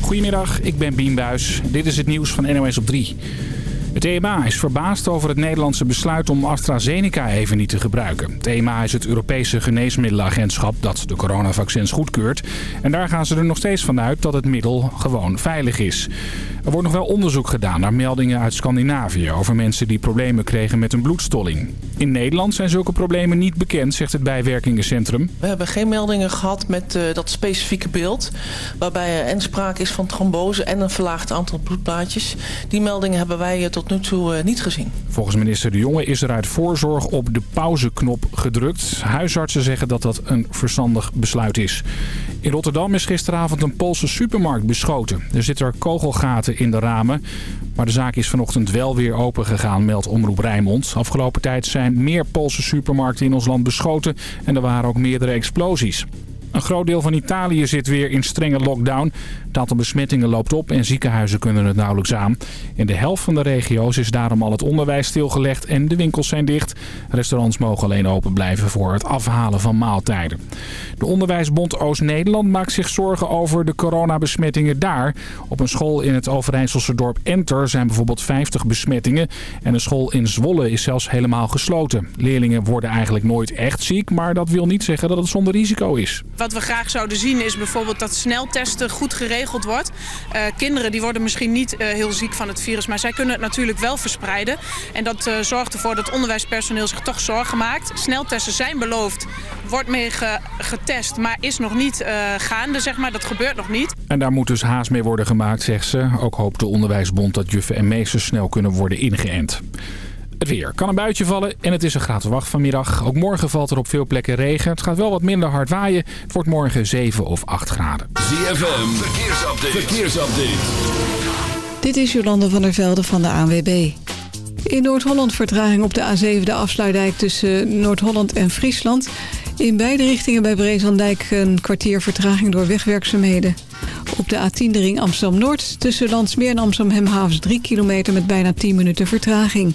Goedemiddag, ik ben Bien Buis. Dit is het nieuws van NOS op 3. Het EMA is verbaasd over het Nederlandse besluit om AstraZeneca even niet te gebruiken. Het EMA is het Europese geneesmiddelenagentschap dat de coronavaccins goedkeurt. En daar gaan ze er nog steeds van uit dat het middel gewoon veilig is. Er wordt nog wel onderzoek gedaan naar meldingen uit Scandinavië... over mensen die problemen kregen met een bloedstolling. In Nederland zijn zulke problemen niet bekend, zegt het bijwerkingencentrum. We hebben geen meldingen gehad met uh, dat specifieke beeld... waarbij er sprake is van trombose en een verlaagd aantal bloedplaatjes. Die meldingen hebben wij uh, toe uh, niet gezien. Volgens minister De Jonge is er uit voorzorg op de pauzeknop gedrukt. Huisartsen zeggen dat dat een verstandig besluit is. In Rotterdam is gisteravond een Poolse supermarkt beschoten. Er zitten kogelgaten in de ramen. Maar de zaak is vanochtend wel weer open gegaan, meldt Omroep Rijnmond. Afgelopen tijd zijn meer Poolse supermarkten in ons land beschoten en er waren ook meerdere explosies. Een groot deel van Italië zit weer in strenge lockdown. Het aantal besmettingen loopt op en ziekenhuizen kunnen het nauwelijks aan. In de helft van de regio's is daarom al het onderwijs stilgelegd en de winkels zijn dicht. Restaurants mogen alleen open blijven voor het afhalen van maaltijden. De Onderwijsbond Oost-Nederland maakt zich zorgen over de coronabesmettingen daar. Op een school in het Overijsselse dorp Enter zijn bijvoorbeeld 50 besmettingen. En een school in Zwolle is zelfs helemaal gesloten. Leerlingen worden eigenlijk nooit echt ziek, maar dat wil niet zeggen dat het zonder risico is. Wat we graag zouden zien is bijvoorbeeld dat sneltesten goed geregeld wordt. Uh, kinderen die worden misschien niet uh, heel ziek van het virus, maar zij kunnen het natuurlijk wel verspreiden. En dat uh, zorgt ervoor dat onderwijspersoneel zich toch zorgen maakt. Sneltesten zijn beloofd, wordt mee ge getest, maar is nog niet gaande, zeg maar. Dat gebeurt nog niet. En daar moet dus haast mee worden gemaakt, zegt ze. Ook hoopt de Onderwijsbond dat juffen en meesters snel kunnen worden ingeënt. Het weer. Kan een buitje vallen en het is een graad wacht vanmiddag. Ook morgen valt er op veel plekken regen. Het gaat wel wat minder hard waaien. Het wordt morgen 7 of 8 graden. ZFM, verkeersupdate. verkeersupdate. Dit is Jolande van der Velde van de ANWB. In Noord-Holland vertraging op de A7, de afsluitdijk tussen Noord-Holland en Friesland. In beide richtingen bij Brezandijk een kwartier vertraging door wegwerkzaamheden. Op de A10 de ring Amsterdam-Noord tussen Landsmeer en Amsterdam-Hemhavens 3 kilometer met bijna 10 minuten vertraging.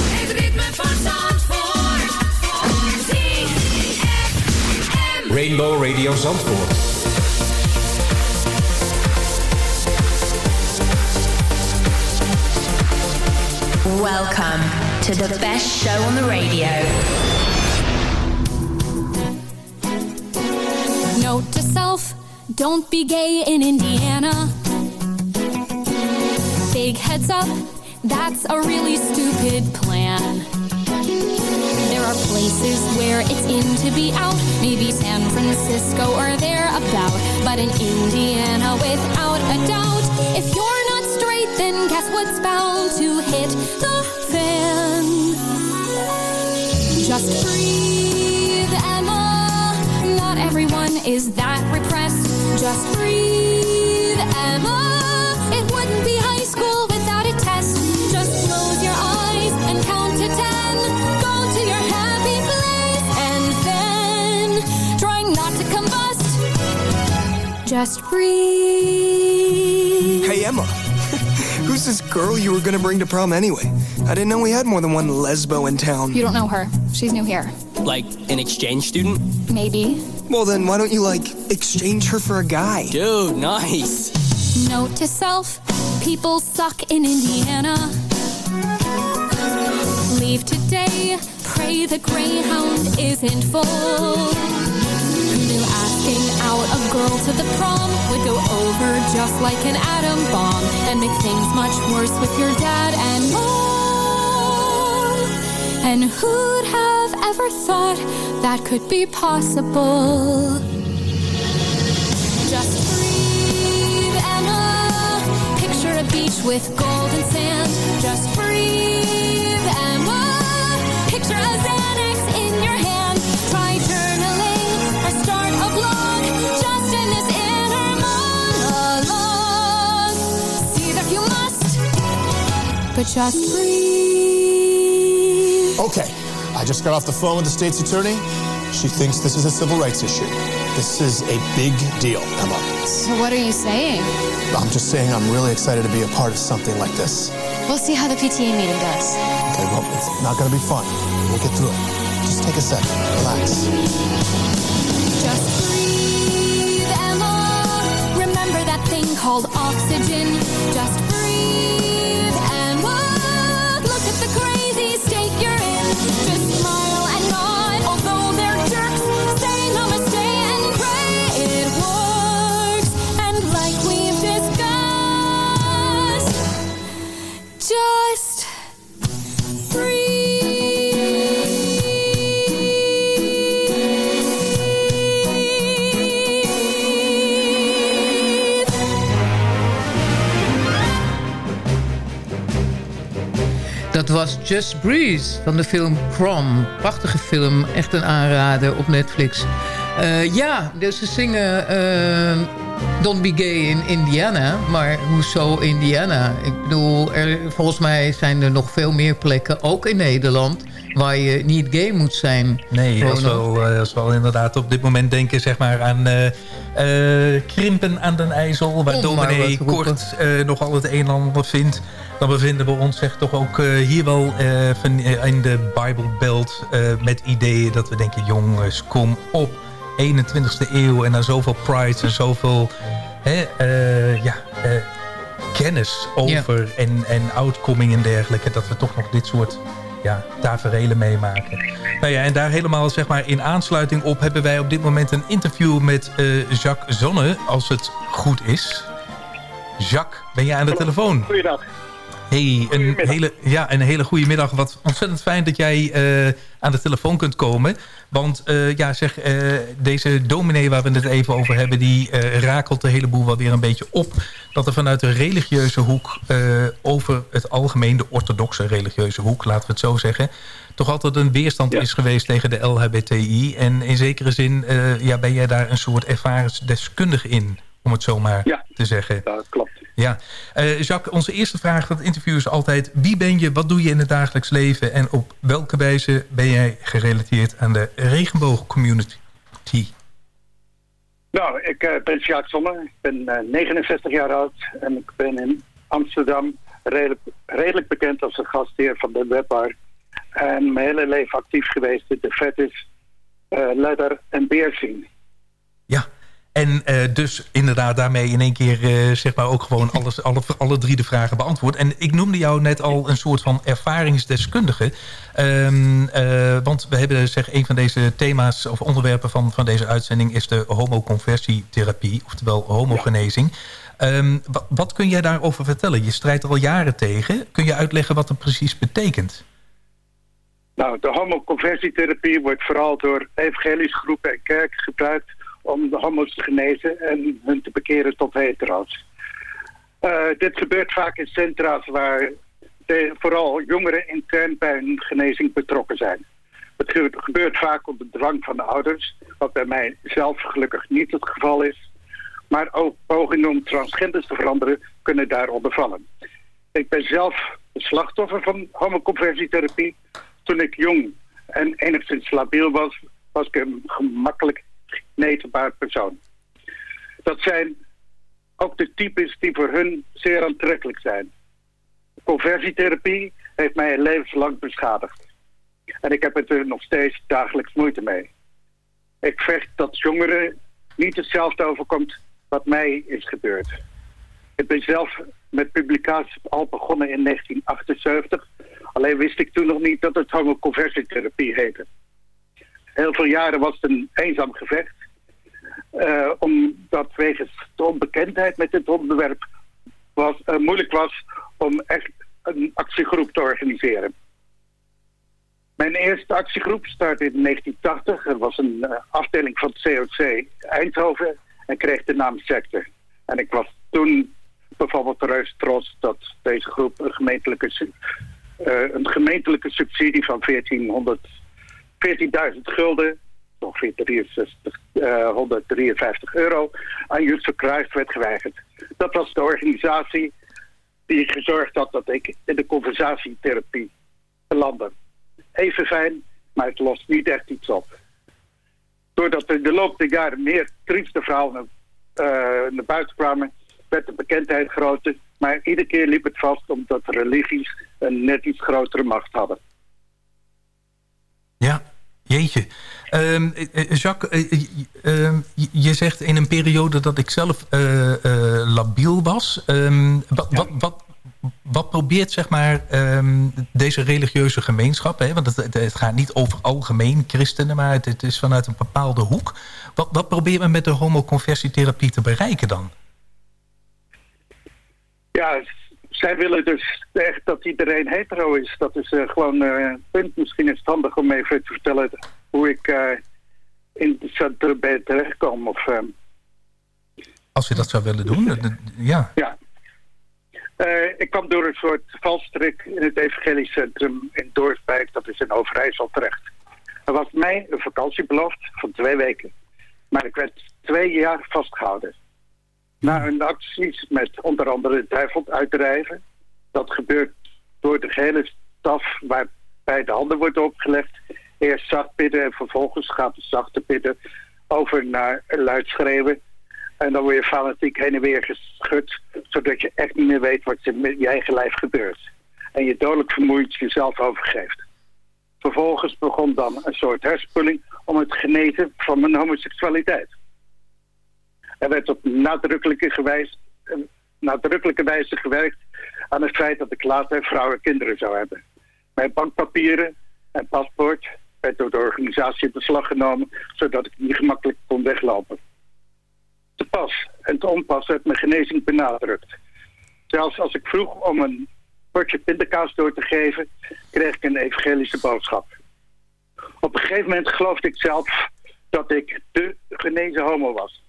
Rainbow Radio Zandvoort. Welcome to the best show on the radio. Note to self, don't be gay in Indiana. Big heads up, that's a really stupid plan. There are places where it's in to be out, maybe San Francisco or thereabout. But in Indiana, without a doubt, if you're not straight, then guess what's bound to hit the fan? Just breathe, Emma. Not everyone is that repressed. Just breathe, Emma. Just breathe. Hey, Emma. Who's this girl you were gonna bring to prom anyway? I didn't know we had more than one lesbo in town. You don't know her. She's new here. Like, an exchange student? Maybe. Well, then why don't you, like, exchange her for a guy? Dude, nice. Note to self people suck in Indiana. Leave today, pray the Greyhound isn't full. Asking out a girl to the prom would go over just like an atom bomb and make things much worse with your dad and mom. And who'd have ever thought that could be possible? Just breathe, Emma. Picture a beach with golden sand. Just breathe, but just breathe. Okay, I just got off the phone with the state's attorney. She thinks this is a civil rights issue. This is a big deal, Emma. So what are you saying? I'm just saying I'm really excited to be a part of something like this. We'll see how the PTA meeting goes. Okay, well, it's not gonna be fun. We'll get through it. Just take a second. Relax. Just breathe, Emma. Remember that thing called oxygen. Just breathe, was Just Breeze van de film Prom. Prachtige film, echt een aanrader op Netflix. Eh, ja, dus ze zingen eh, Don't Be Gay in Indiana. Maar hoezo Indiana? Ik bedoel, er, volgens mij zijn er nog veel meer plekken, ook in Nederland... waar je niet gay moet zijn. Nee, als we, wel, eh, als we wel inderdaad op dit moment denken zeg maar, aan eh, eh, Krimpen aan den IJssel... waar Om dominee. Kort eh, nogal het een en ander vindt... dan bevinden we ons zeg, toch ook hier wel van, in de Bible Belt... met ideeën dat we denken, jongens, kom op. 21ste eeuw en na zoveel pride en zoveel... Hè, ja, kennis over en, en outcoming en dergelijke... dat we toch nog dit soort ja, taferelen meemaken. Nou ja, en daar helemaal zeg maar, in aansluiting op... hebben wij op dit moment een interview met eh, Jacques Zonne, als het goed is. Jacques, ben je aan de telefoon? Goeiedag. Hey, een hele, ja, een hele goede middag. Wat ontzettend fijn dat jij eh, aan de telefoon kunt komen. Want eh, ja, zeg, eh, deze dominee waar we het even over hebben... die eh, rakelt de hele boel wel weer een beetje op. Dat er vanuit de religieuze hoek... over het algemeen, de orthodoxe religieuze hoek... laten we het zo zeggen... toch altijd een weerstand is geweest tegen de LHBTI. En in zekere zin ja, ben jij daar een soort ervaringsdeskundige in... om het zo maar te zeggen. dat klopt. Ja, Eh, Jacques, onze eerste vraag van het interview is altijd... wie ben je, wat doe je in het dagelijks leven... en op welke wijze ben jij gerelateerd aan de regenboogcommunity? Nou, ik eh, ben Jacques Sommer. Ik ben eh, 69 jaar oud en ik ben in Amsterdam redelijk, redelijk bekend als een gastheer van de webbar. En mijn hele leven actief geweest in de fetish, eh leather en beerscene. En eh, dus inderdaad daarmee in één keer eh, zeg maar ook gewoon alles, alle, alle drie de vragen beantwoord. En ik noemde jou net al een soort van ervaringsdeskundige. Ehm, eh, want we hebben zeg een van deze thema's of onderwerpen van, van deze uitzending is de homoconversietherapie, oftewel homogenezing. Ehm, wat, wat kun jij daarover vertellen? Je strijdt er al jaren tegen. Kun je uitleggen wat dat precies betekent? Nou, de homoconversietherapie wordt vooral door evangelische groepen en kerken gebruikt om de homo's te genezen en hun te bekeren tot hetero's. Eh, dit gebeurt vaak in centra's waar de, vooral jongeren intern bij hun genezing betrokken zijn. Het ge- gebeurt vaak onder dwang van de ouders, wat bij mij zelf gelukkig niet het geval is. Maar ook pogingen om transgenders te veranderen kunnen daaronder vallen. Ik ben zelf het slachtoffer van homoconversietherapie. Toen ik jong en enigszins labiel was, was ik een gemakkelijk geneesbaar persoon. Dat zijn ook de types die voor hun zeer aantrekkelijk zijn. Conversietherapie heeft mij levenslang beschadigd. En ik heb het er nog steeds dagelijks moeite mee. Ik vecht dat jongeren niet hetzelfde overkomt wat mij is gebeurd. Ik ben zelf met publicatie al begonnen in 1978. Alleen wist ik toen nog niet dat het homoconversietherapie heette. Heel veel jaren was het een eenzaam gevecht. Uh, omdat wegens de onbekendheid met dit onderwerp was, uh, moeilijk was om echt een actiegroep te organiseren. Mijn eerste actiegroep startte in 1980. Er was een uh, afdeling van het COC Eindhoven en kreeg de naam Sector. En ik was toen bijvoorbeeld reus trots dat deze groep een gemeentelijke, een gemeentelijke subsidie van 1400, 14.000 gulden, ongeveer 63, uh, 153 euro, aan Jutsu Kruis werd geweigerd. Dat was de organisatie die gezorgd had dat ik in de conversatietherapie belandde. Even fijn, maar het lost niet echt iets op. Doordat er de loop der jaren meer trieste verhalen uh, naar buiten kwamen, werd de bekendheid groter. Maar iedere keer liep het vast omdat religies een net iets grotere macht hadden. Ja, jeetje. Um, Jacques, uh, je zegt in een periode dat ik zelf uh, labiel was. Um, wat, ja. wat, wat, wat, probeert zeg maar, um, deze religieuze gemeenschap... Hè? want het, het, gaat niet over algemeen christenen... maar het, het is vanuit een bepaalde hoek. Wat, wat probeert men met de homoconversietherapie te bereiken dan? Ja, zij willen dus echt dat iedereen hetero is. Dat is uh, gewoon uh, een punt. Misschien is het handig om even te vertellen hoe ik uh, in het centrum ben terechtgekomen. Of, Als je dat zou willen doen, ja. Ja. ik kwam door een soort valstrik in het evangelisch centrum in Doorsbeek. Dat is in Overijssel terecht. Er was mij een vakantie beloofd van twee weken. Maar ik werd twee jaar vastgehouden. Na een acties met onder andere duivelt uitdrijven. Dat gebeurt door de gehele staf waarbij de handen wordt opgelegd. Eerst zacht bidden en vervolgens gaat de zachte bidden over naar luid schreeuwen. En dan word je fanatiek heen en weer geschud, zodat je echt niet meer weet wat er met je eigen lijf gebeurt. En je dodelijk vermoeid jezelf overgeeft. Vervolgens begon dan een soort herspuling om het genezen van mijn homoseksualiteit. Er werd op nadrukkelijke, nadrukkelijke wijze gewerkt aan het feit dat ik later vrouwen en kinderen zou hebben. Mijn bankpapieren en paspoort werd door de organisatie in beslag genomen, zodat ik niet gemakkelijk kon weglopen. Te pas en te onpas werd mijn genezing benadrukt. Zelfs als ik vroeg om een potje pindakaas door te geven, kreeg ik een evangelische boodschap. Op een gegeven moment geloofde ik zelf dat ik de genezen homo was.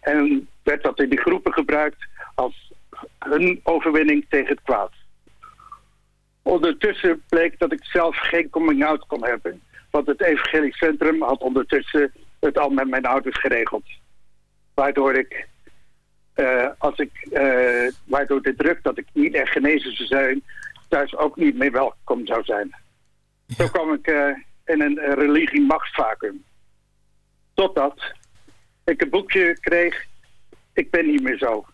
En werd dat in die groepen gebruikt als hun overwinning tegen het kwaad. Ondertussen bleek dat ik zelf geen coming-out kon hebben. Want het evangelisch centrum had ondertussen het al met mijn ouders geregeld. Waardoor ik, uh, als ik uh, waardoor de druk dat ik niet echt genezen zou zijn, thuis ook niet meer welkom zou zijn. Zo kwam ik uh, in een religie-machtsvacuum. Totdat ik een boekje kreeg, Ik ben niet meer zo.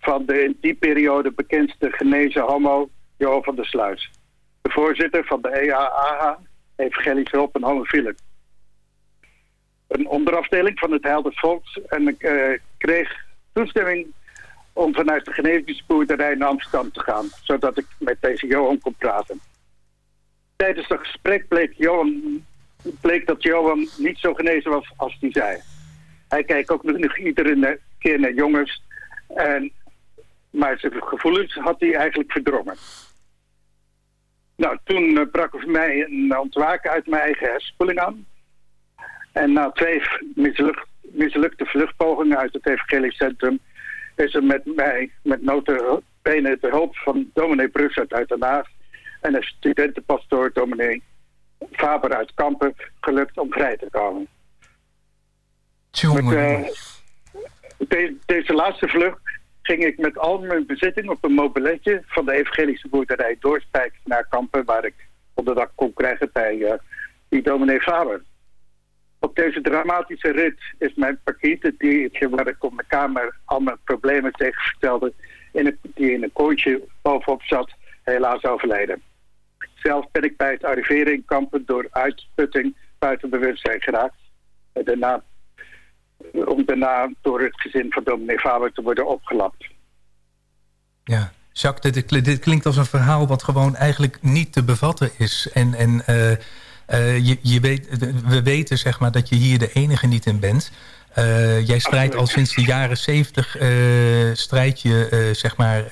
Van de in die periode bekendste genezen homo, Jo van der Sluis. De voorzitter van de EAAH, Evangelische Hulp en Homofielen. Een onderafdeling van het Helder Volks. En ik uh, kreeg toestemming om vanuit de geneesboerderij naar Amsterdam te gaan. Zodat ik met deze Johan kon praten. Tijdens het gesprek bleek, Johan, bleek dat Johan niet zo genezen was als hij zei. Hij kijkt ook nog iedere keer naar jongens. En, maar zijn gevoelens had hij eigenlijk verdrongen. Nou, toen uh, brak voor mij een ontwaken uit mijn eigen hersenspoeling aan. En na twee misluk, mislukte vluchtpogingen uit het evangelisch centrum... is er met mij, met notenbenen de hulp van dominee Brussert uit Den Haag... en een studentenpastoor dominee Faber uit Kampen gelukt om vrij te komen. Met, de, deze laatste vlucht ging ik met al mijn bezitting op een mobiletje van de evangelische boerderij Doorspijk naar Kampen, waar ik onderdak kon krijgen bij die dominee Faber. Op deze dramatische rit is mijn pakiet, diertje waar ik op mijn kamer al mijn problemen tegen vertelde, in het, die in een kooitje bovenop zat, helaas overleden. Zelf ben ik bij het arriveren in kampen door uitputting buiten bewustzijn geraakt. Daarna, om daarna door het gezin van dominee Faber te worden opgelapt. Ja, Jacques, dit, klinkt als een verhaal wat gewoon eigenlijk niet te bevatten is. En, en uh, uh, je, je weet, we weten zeg maar, dat je hier de enige niet in bent. Uh, jij strijdt al sinds de jaren zeventig, strijd je zeg maar,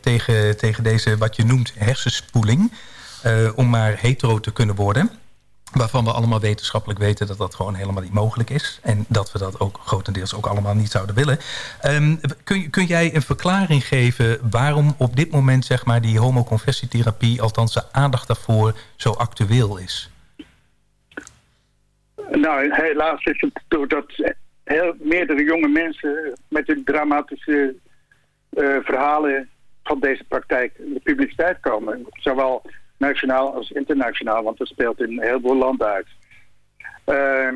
tegen, tegen deze wat je noemt hersenspoeling. om maar hetero te kunnen worden. Waarvan we allemaal wetenschappelijk weten dat dat gewoon helemaal niet mogelijk is. En dat we dat ook grotendeels ook allemaal niet zouden willen. Um, kun, kun jij een verklaring geven waarom op dit moment zeg maar, die homoconversietherapie, althans de aandacht daarvoor, zo actueel is? Nou, helaas is het doordat heel meerdere jonge mensen met hun dramatische uh, verhalen van deze praktijk in de publiciteit komen. Zowel nationaal als internationaal, want dat speelt in een heleboel landen uit. Uh,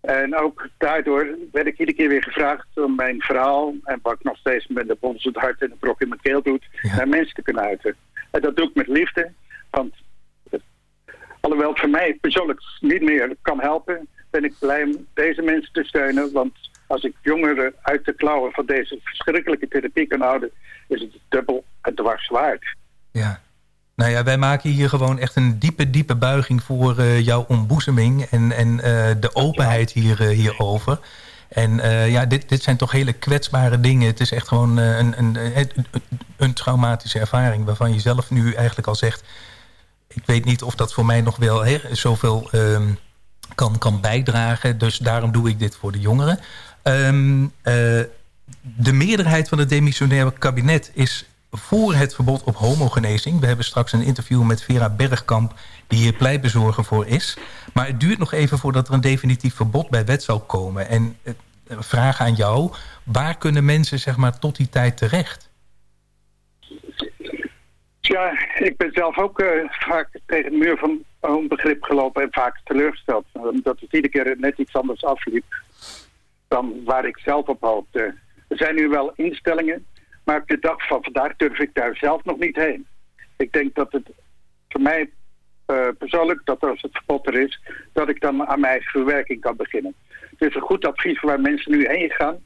en ook daardoor werd ik iedere keer weer gevraagd om mijn verhaal, en wat ik nog steeds met de bons het hart en de brok in mijn keel doet, ja. naar mensen te kunnen uiten. En dat doe ik met liefde, want alhoewel het voor mij persoonlijk niet meer kan helpen, ben ik blij om deze mensen te steunen, want als ik jongeren uit de klauwen van deze verschrikkelijke therapie kan houden, is het dubbel en dwars waard. Ja, nou ja, wij maken hier gewoon echt een diepe, diepe buiging voor uh, jouw ontboezeming en, en uh, de openheid hier, uh, hierover. En ja, dit, dit zijn toch hele kwetsbare dingen. Het is echt gewoon een, een, een, een, traumatische ervaring waarvan je zelf nu eigenlijk al zegt... ik weet niet of dat voor mij nog wel zoveel um, kan, kan bijdragen. Dus daarom doe ik dit voor de jongeren. Um, de meerderheid van het demissionaire kabinet is voor het verbod op homogenezing. We hebben straks een interview met Vera Bergkamp... die hier pleitbezorger voor is. Maar het duurt nog even voordat er een definitief verbod bij wet zal komen. En uh, vraag aan jou, waar kunnen mensen zeg maar, tot die tijd terecht? Ja, ik ben zelf ook uh, vaak tegen de muur van onbegrip gelopen... en vaak teleurgesteld. Omdat het iedere keer net iets anders afliep... dan waar ik zelf op hoopte. Er zijn nu wel instellingen maar op de dag van vandaag durf ik daar zelf nog niet heen. Ik denk dat het voor mij uh, persoonlijk, dat als het verbod er is, dat ik dan aan mijn eigen verwerking kan beginnen. Is een goed advies waar mensen nu heen gaan,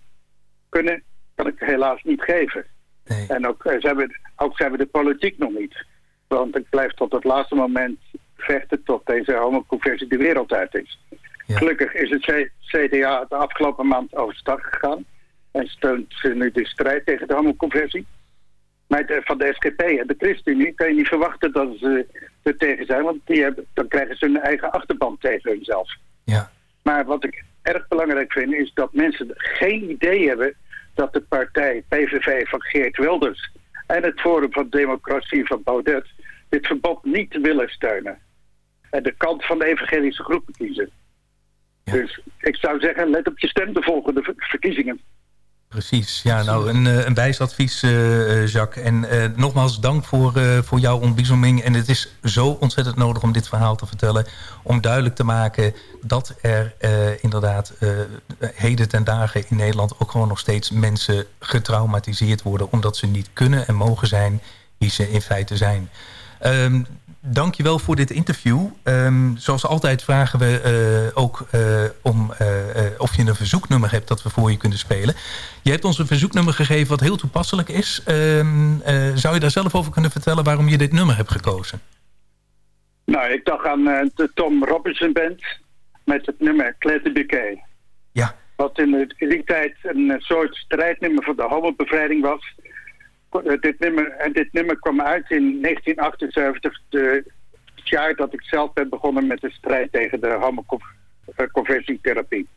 kunnen, kan ik helaas niet geven. Nee. En ook, uh, zijn we, ook zijn we de politiek nog niet. Want ik blijf tot het laatste moment vechten tot deze homoconversie de wereld uit is. Ja. Gelukkig is het CDA de afgelopen maand overstag gegaan en steunt nu de strijd tegen de homoconversie. Maar de, van de SGP en de ChristenUnie kan je niet verwachten dat ze er tegen zijn, want die hebben, dan krijgen ze hun eigen achterban tegen hunzelf. Ja. Maar wat ik erg belangrijk vind is dat mensen geen idee hebben dat de partij PVV van Geert Wilders en het Forum van Democratie van Baudet dit verbod niet willen steunen. En de kant van de evangelische groepen kiezen. Ja. Dus ik zou zeggen, let op je stem de volgende verkiezingen. Precies, ja, nou een, een wijs advies, uh, Jacques. En nogmaals dank voor, voor jouw ontbiezoeming. En het is zo ontzettend nodig om dit verhaal te vertellen. Om duidelijk te maken dat er inderdaad heden ten dagen in Nederland... ook gewoon nog steeds mensen getraumatiseerd worden... omdat ze niet kunnen en mogen zijn wie ze in feite zijn. Um, dankjewel voor dit interview. Um, zoals altijd vragen we uh, ook uh, om uh, of je een verzoeknummer hebt dat we voor je kunnen spelen. Je hebt ons een verzoeknummer gegeven wat heel toepasselijk is. Um, zou je daar zelf over kunnen vertellen waarom je dit nummer hebt gekozen? Nou, ik dacht aan de Tom Robinson Band met het nummer Claire Bouquet. Ja. Wat in, die tijd een soort strijdnummer voor de homobevrijding was dit nummer, en dit nummer kwam uit in 1978, de, het jaar dat ik zelf ben begonnen met de strijd tegen de homoconversietherapie.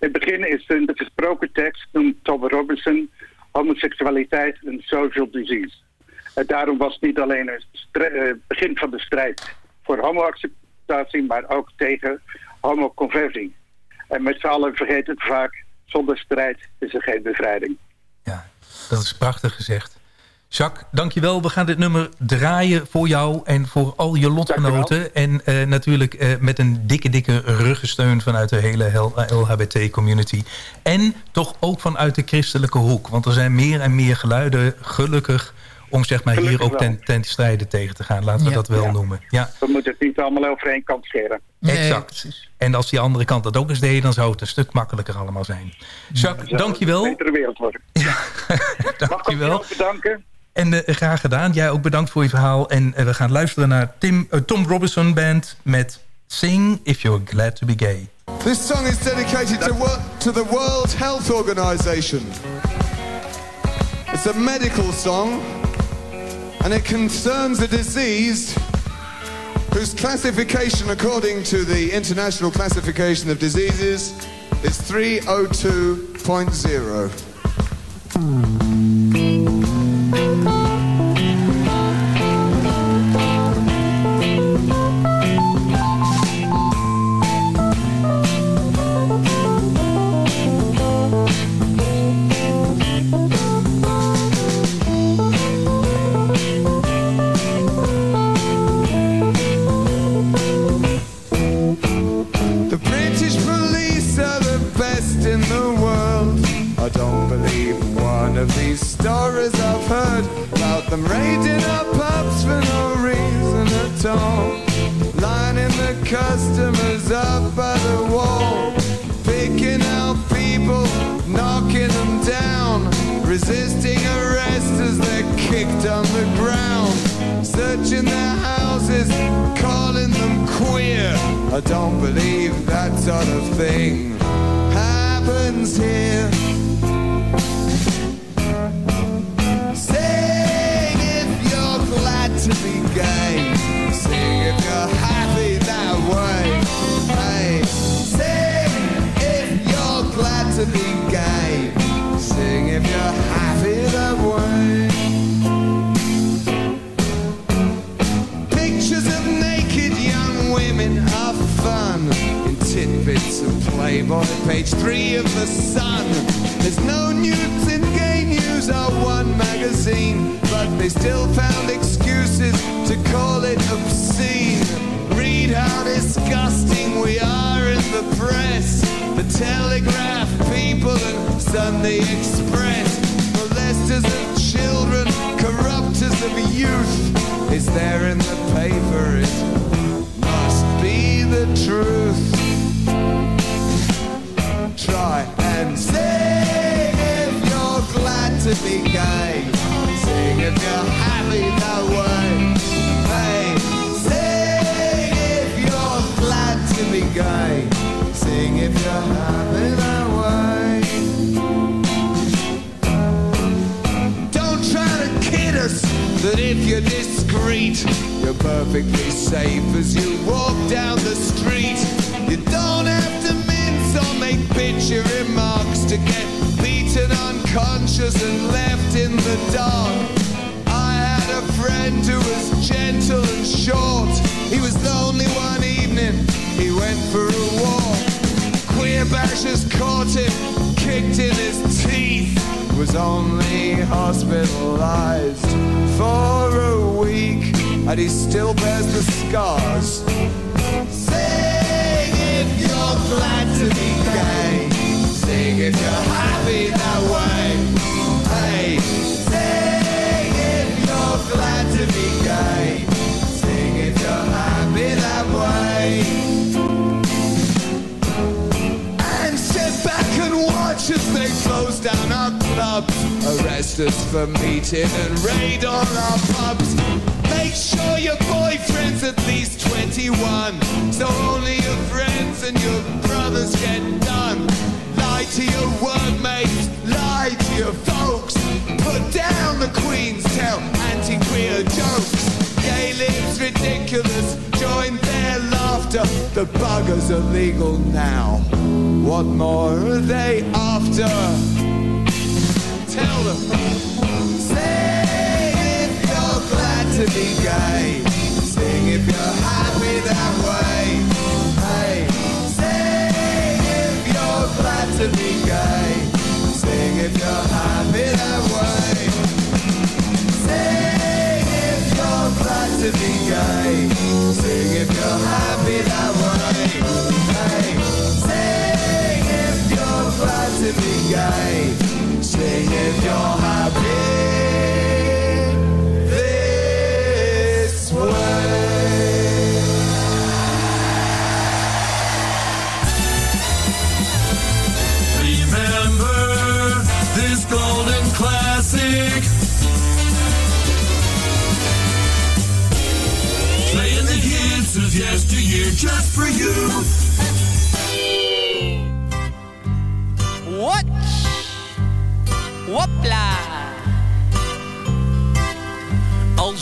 In het begin is in de gesproken tekst noemt Tom Robinson homoseksualiteit een social disease. En daarom was het niet alleen het uh, begin van de strijd voor homoacceptatie, maar ook tegen homoconversie. En met z'n allen vergeten het vaak, zonder strijd is er geen bevrijding. Ja, dat is prachtig gezegd. Jacques, dankjewel. We gaan dit nummer draaien voor jou en voor al je lotgenoten. En uh, natuurlijk uh, met een dikke, dikke ruggensteun vanuit de hele LHBT-community. En toch ook vanuit de christelijke hoek. Want er zijn meer en meer geluiden, gelukkig om zeg maar, hier ook ten, ten strijde tegen te gaan. Laten we dat wel ja. noemen. Ja. We moeten het niet allemaal over één kant scheren. Nee, exact. En als die andere kant dat ook eens deed... dan zou het een stuk makkelijker allemaal zijn. Jacques, Zou dankjewel. Een betere wereld worden. Ja, dankjewel. Mag ik bedanken? En uh, graag gedaan. Jij ook bedankt voor je verhaal. En uh, we gaan luisteren naar Tim, uh, Tom Robinson Band met Sing If You're Glad To Be Gay. This song is dedicated to, to the World Health Organization. It's a medical song and it concerns a disease whose classification according to the International Classification of Diseases is 302.0. Telegraph, People, and Sunday Express. Molesters of children, corrupters of youth. It's there in the paper, it must be the truth. Try and sing if you're glad to be gay. Sing if you're happy that way. That way. Don't try to kid us that if you're discreet, you're perfectly safe as you walk down the street. You don't have to mince or make bitchy remarks to get beaten unconscious and left in the dark. I had a friend who was gentle and short. He was lonely one evening. He went for a. Bashers caught him, kicked in his teeth. Was only hospitalized for a week, and he still bears the scars. Sing if you're glad to be gay. Sing if you're happy that way. Hey, sing if you're glad to be gay. Sing if you're happy that way. Watch they close down our clubs. Arrest us for meeting and raid all our pubs. Make sure your boyfriend's at least 21. So only your friends and your brothers get done. Lie to your workmates, lie to your folks. Put down the Queen's tell anti-queer jokes. Gay lives ridiculous, join their laughter. The buggers are legal now. What more are they after? Tell them. Say if you're glad to be gay. Sing if you're happy that way. Hey, say if you're glad to be gay. Sing if you're happy that way. Say if you're glad to be gay.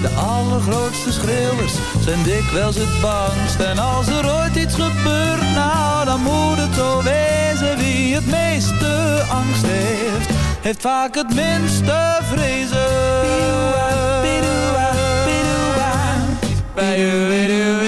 De allergrootste schreeuwers zijn dikwijls het bangst. En als er ooit iets gebeurt, nou dan moet het zo wezen. Wie het meeste angst heeft, heeft vaak het minste vrezen. Watch!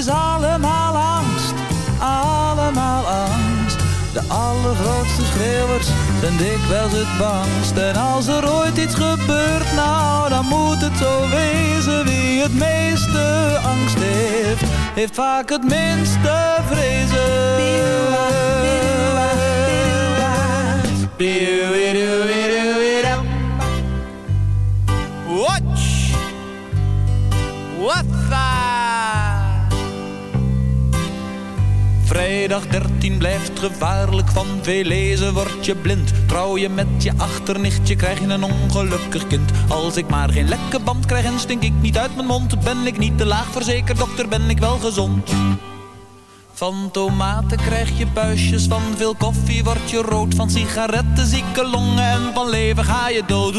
Is allemaal angst, allemaal angst. De allergrootste schreeuwers zijn dikwijls het bangst. En als er ooit iets gebeurt, nou dan moet het zo wezen. Wie het meeste angst heeft, heeft vaak het minste vrezen. Watch! Vrijdag 13 blijft gevaarlijk, van veel lezen word je blind. Trouw je met je achternichtje, krijg je een ongelukkig kind. Als ik maar geen lekke band krijg en stink ik niet uit mijn mond, ben ik niet te laag verzekerd, dokter, ben ik wel gezond. Van tomaten krijg je buisjes, van veel koffie word je rood. Van sigaretten zieke longen en van leven ga je dood.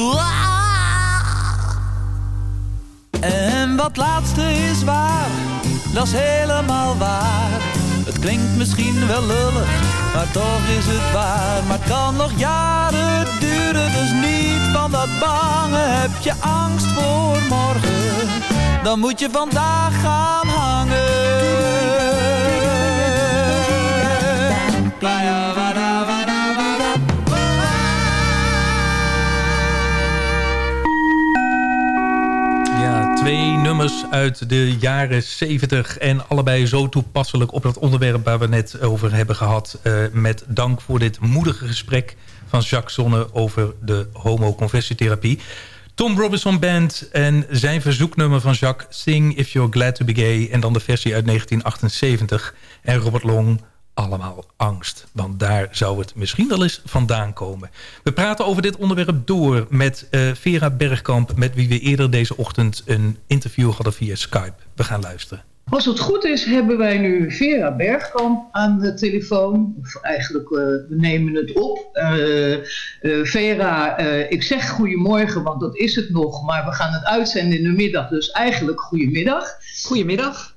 En wat laatste is waar, dat is helemaal waar. Klinkt misschien wel lullig, maar toch is het waar. Maar het kan nog jaren duren, dus niet van dat bange. Heb je angst voor morgen, dan moet je vandaag gaan hangen. Twee nummers uit de jaren 70 en allebei zo toepasselijk op het onderwerp waar we net over hebben gehad. Uh, met dank voor dit moedige gesprek van Jacques Zonne over de homoconversietherapie. Tom Robinson Band en zijn verzoeknummer van Jacques... Sing If You're Glad To Be Gay... en dan de versie uit 1978. En Robert Long, allemaal angst. Want daar zou het misschien wel eens vandaan komen. We praten over dit onderwerp door met uh, Vera Bergkamp... met wie we eerder deze ochtend een interview hadden via Skype. We gaan luisteren. Als het goed is, hebben wij nu Vera Bergkamp aan de telefoon. Of eigenlijk, uh, we nemen het op. Uh, uh, Vera, ik zeg goedemorgen, want dat is het nog. Maar we gaan het uitzenden in de middag, dus eigenlijk goedemiddag. Goedemiddag.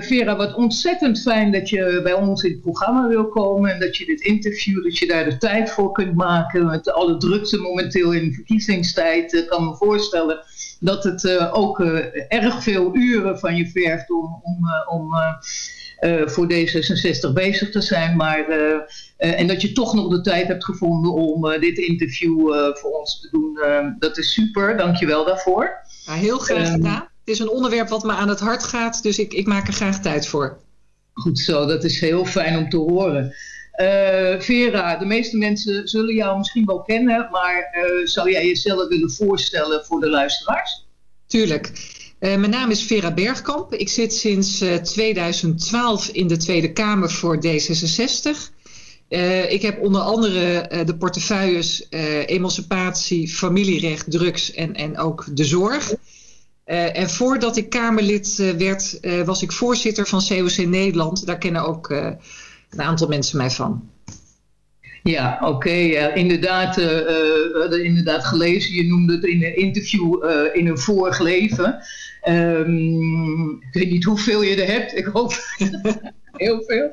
Vera, wat ontzettend fijn dat je bij ons in het programma wil komen. En dat je dit interview, dat je daar de tijd voor kunt maken. Met alle drukte momenteel in verkiezingstijd, kan me voorstellen dat het uh, ook uh, erg veel uren van je vergt om, om, om voor D66 bezig te zijn. Maar, en dat je toch nog de tijd hebt gevonden om dit interview voor ons te doen. dat is super, dankjewel daarvoor. Ja, heel graag gedaan. Het is een onderwerp wat me aan het hart gaat, dus ik, ik maak er graag tijd voor. Goed zo, dat is heel fijn om te horen. Uh, Vera, de meeste mensen zullen jou misschien wel kennen, maar uh, zou jij jezelf willen voorstellen voor de luisteraars? Tuurlijk. mijn naam is Vera Bergkamp. Ik zit sinds 2012 in de Tweede Kamer voor D66. ik heb onder andere de portefeuilles emancipatie, familierecht, drugs en, en ook de zorg. Uh, en voordat ik Kamerlid uh, werd, uh, was ik voorzitter van COC Nederland. Daar kennen ook een aantal mensen mij van. Ja, oké. Okay, inderdaad, we hadden inderdaad gelezen. Je noemde het in een interview in een vorig leven. Um, ik weet niet hoeveel je er hebt. Ik hoop heel veel.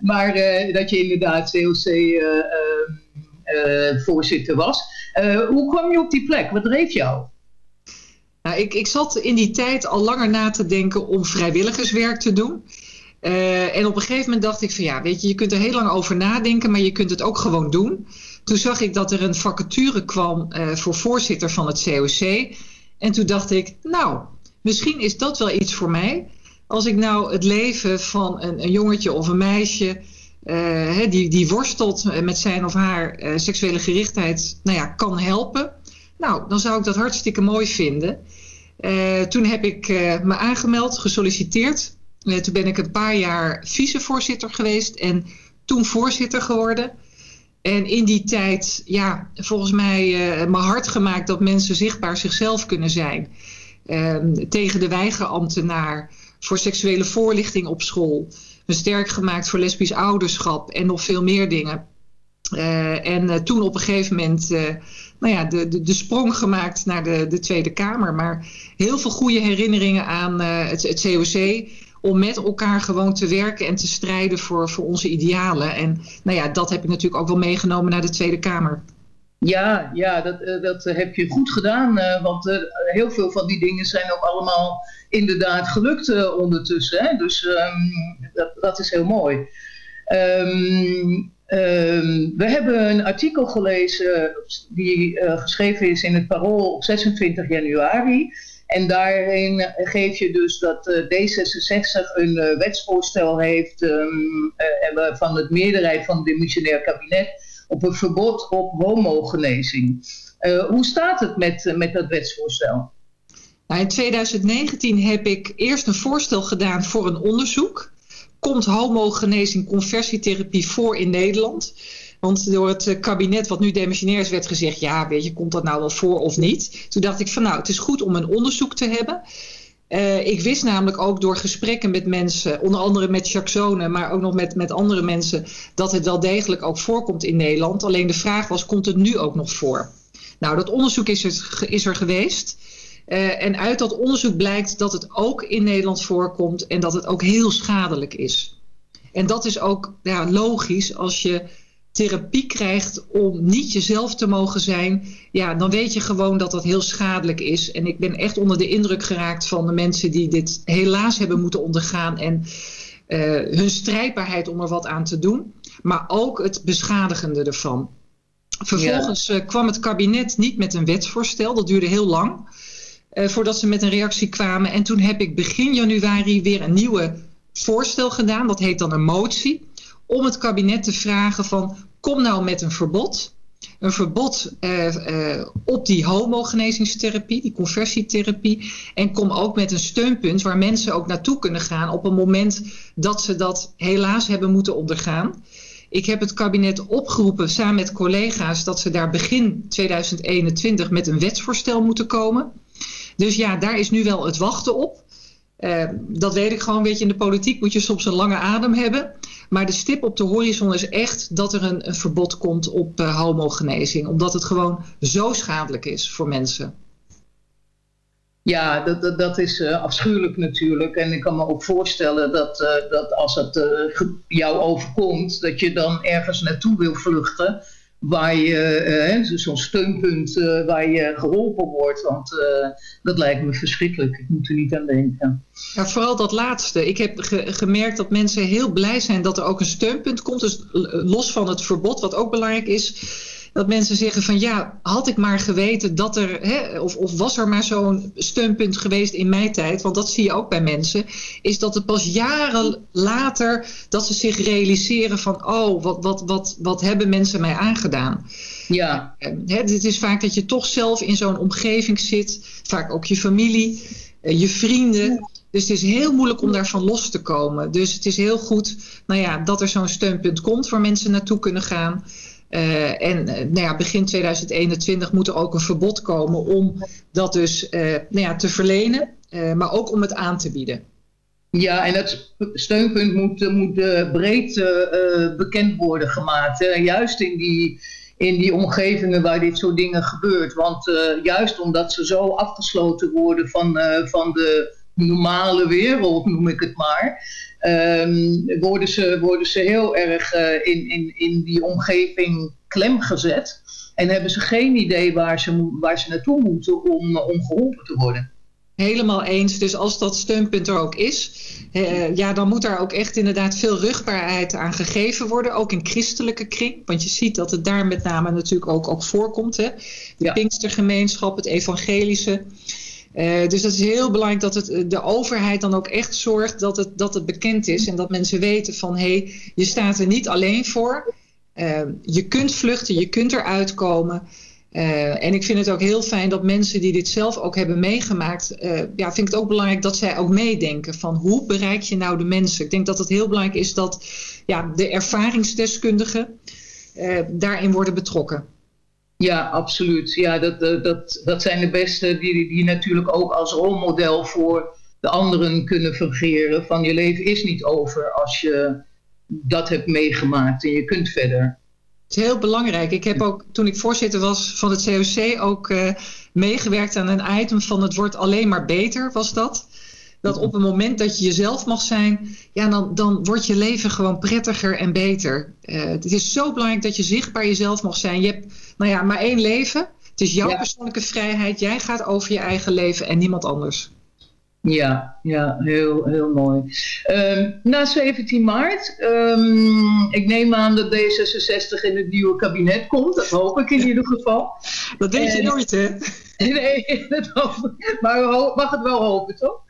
Maar dat je inderdaad COC-voorzitter was. hoe kwam je op die plek? Wat dreef jou? Nou, ik, ik zat in die tijd al langer na te denken om vrijwilligerswerk te doen. Uh, en op een gegeven moment dacht ik van ja, weet je, je kunt er heel lang over nadenken, maar je kunt het ook gewoon doen. Toen zag ik dat er een vacature kwam uh, voor voorzitter van het COC. En toen dacht ik, nou, misschien is dat wel iets voor mij. Als ik nou het leven van een, een jongetje of een meisje uh, die, die worstelt met zijn of haar seksuele gerichtheid, nou ja, kan helpen. Nou, dan zou ik dat hartstikke mooi vinden. Uh, toen heb ik uh, me aangemeld, gesolliciteerd. Uh, toen ben ik een paar jaar vicevoorzitter geweest en toen voorzitter geworden. En in die tijd, ja, volgens mij mijn hart gemaakt dat mensen zichtbaar zichzelf kunnen zijn. Ehm, tegen de weigerambtenaar, voor seksuele voorlichting op school. Me sterk gemaakt voor lesbisch ouderschap en nog veel meer dingen. En toen op een gegeven moment nou ja, de, de, de sprong gemaakt naar de, de Tweede Kamer. Maar heel veel goede herinneringen aan het, het COC om met elkaar gewoon te werken en te strijden voor, voor onze idealen. En nou ja, dat heb ik natuurlijk ook wel meegenomen naar de Tweede Kamer. Ja, ja dat, dat heb je goed gedaan. Want heel veel van die dingen zijn ook allemaal inderdaad gelukt ondertussen. Hè? Dus um, dat, dat is heel mooi. Um, Um, we hebben een artikel gelezen die uh, geschreven is in het Parool op 26 januari. En daarin geef je dus dat uh, D66 een uh, wetsvoorstel heeft um, van het meerderheid van het demissionair kabinet op een verbod op homogenezing. hoe staat het met, met dat wetsvoorstel? Nou, in 2019 heb ik eerst een voorstel gedaan voor een onderzoek komt homogenezing conversietherapie voor in Nederland? Want door het eh, kabinet wat nu demissionair is werd gezegd... ja, weet je, komt dat nou wel voor of niet? Toen dacht ik van nou, het is goed om een onderzoek te hebben... Uh, ik wist namelijk ook door gesprekken met mensen, onder andere met Jacksone, maar ook nog met, met andere mensen, dat het wel degelijk ook voorkomt in Nederland. Alleen de vraag was, komt het nu ook nog voor? Nou, dat onderzoek is is er geweest. Uh, en uit dat onderzoek blijkt dat het ook in Nederland voorkomt en dat het ook heel schadelijk is. En dat is ook ja, logisch als je therapie krijgt om niet jezelf te mogen zijn, ja, dan weet je gewoon dat dat heel schadelijk is. En ik ben echt onder de indruk geraakt van de mensen die dit helaas hebben moeten ondergaan en uh, hun strijdbaarheid om er wat aan te doen, maar ook het beschadigende ervan. Vervolgens ja. uh, kwam het kabinet niet met een wetsvoorstel, dat duurde heel lang. Uh, voordat ze met een reactie kwamen. En toen heb ik begin januari weer een nieuwe voorstel gedaan. Dat heet dan een motie. Om het kabinet te vragen van kom nou met een verbod. Een verbod uh, uh, op die homogenezingstherapie, die conversietherapie. En kom ook met een steunpunt waar mensen ook naartoe kunnen gaan op een moment dat ze dat helaas hebben moeten ondergaan. Ik heb het kabinet opgeroepen samen met collega's dat ze daar begin 2021 met een wetsvoorstel moeten komen. Dus ja, daar is nu wel het wachten op. Uh, dat weet ik gewoon, weet je, in de politiek moet je soms een lange adem hebben. Maar de stip op de horizon is echt dat er een, verbod komt op uh, homogenezing. Omdat het gewoon zo schadelijk is voor mensen. Ja, dat, dat, is uh, afschuwelijk natuurlijk. En ik kan me ook voorstellen dat, dat als het jou overkomt, dat je dan ergens naartoe wil vluchten waar je, uh, zo'n steunpunt uh, waar je geholpen wordt. Want uh, dat lijkt me verschrikkelijk. Ik moet er niet aan denken. Ja, vooral dat laatste. Ik heb ge gemerkt dat mensen heel blij zijn dat er ook een steunpunt komt. Dus los van het verbod, wat ook belangrijk is dat mensen zeggen van ja, had ik maar geweten dat er, hè, of, of was er maar zo'n steunpunt geweest in mijn tijd, want dat zie je ook bij mensen, is dat het pas jaren later dat ze zich realiseren van oh, wat, wat, wat, wat hebben mensen mij aangedaan. Ja. Hè, het is vaak dat je toch zelf in zo'n omgeving zit, vaak ook je familie. je vrienden. Dus het is heel moeilijk om daarvan los te komen. Dus het is heel goed nou ja, dat er zo'n steunpunt komt waar mensen naartoe kunnen gaan. Uh, en uh, nou ja, begin 2021 moet er ook een verbod komen om dat dus uh, nou ja, te verlenen, maar ook om het aan te bieden. Ja, en het steunpunt moet, moet breed bekend worden gemaakt. Juist in die, in die omgevingen waar dit soort dingen gebeurt. Want juist omdat ze zo afgesloten worden van, van de normale wereld, noem ik het maar um, worden, ze, worden ze heel erg uh, in, in, in die omgeving klem gezet. En hebben ze geen idee waar ze, waar ze naartoe moeten om, om geholpen te worden. Helemaal eens. Dus als dat steunpunt er ook is, uh, ja, dan moet daar ook echt inderdaad veel rugbaarheid aan gegeven worden. Ook in christelijke kring. Want je ziet dat het daar met name natuurlijk ook, ook voorkomt. Hè? De ja. Pinkstergemeenschap, het evangelische. Uh, dus dat is heel belangrijk dat het, de overheid dan ook echt zorgt dat het, dat het bekend is. En dat mensen weten van hé, hey, je staat er niet alleen voor. Uh, je kunt vluchten, je kunt eruit komen. En ik vind het ook heel fijn dat mensen die dit zelf ook hebben meegemaakt, ja, vind ik het ook belangrijk dat zij ook meedenken van hoe bereik je nou de mensen. Ik denk dat het heel belangrijk is dat ja, de ervaringsdeskundigen daarin worden betrokken. Ja, absoluut. Ja, dat, dat, dat zijn de beste die, die natuurlijk ook als rolmodel voor de anderen kunnen fungeren. Van je leven is niet over als je dat hebt meegemaakt en je kunt verder. Het is heel belangrijk. Ik heb ook, toen ik voorzitter was van het COC, ook uh, meegewerkt aan een item van het wordt alleen maar beter, was dat. Dat op het moment dat je jezelf mag zijn, ja, dan, dan wordt je leven gewoon prettiger en beter. Uh, het is zo belangrijk dat je zichtbaar jezelf mag zijn. Je hebt nou ja, maar één leven. Het is jouw ja. persoonlijke vrijheid. Jij gaat over je eigen leven en niemand anders. Ja, ja heel, heel mooi. Um, na 17 maart, um, ik neem aan dat D66 in het nieuwe kabinet komt. Dat hoop ik in ieder geval. Dat weet je nooit, hè? Nee, dat hoop ik. Maar we mag het wel hopen, toch?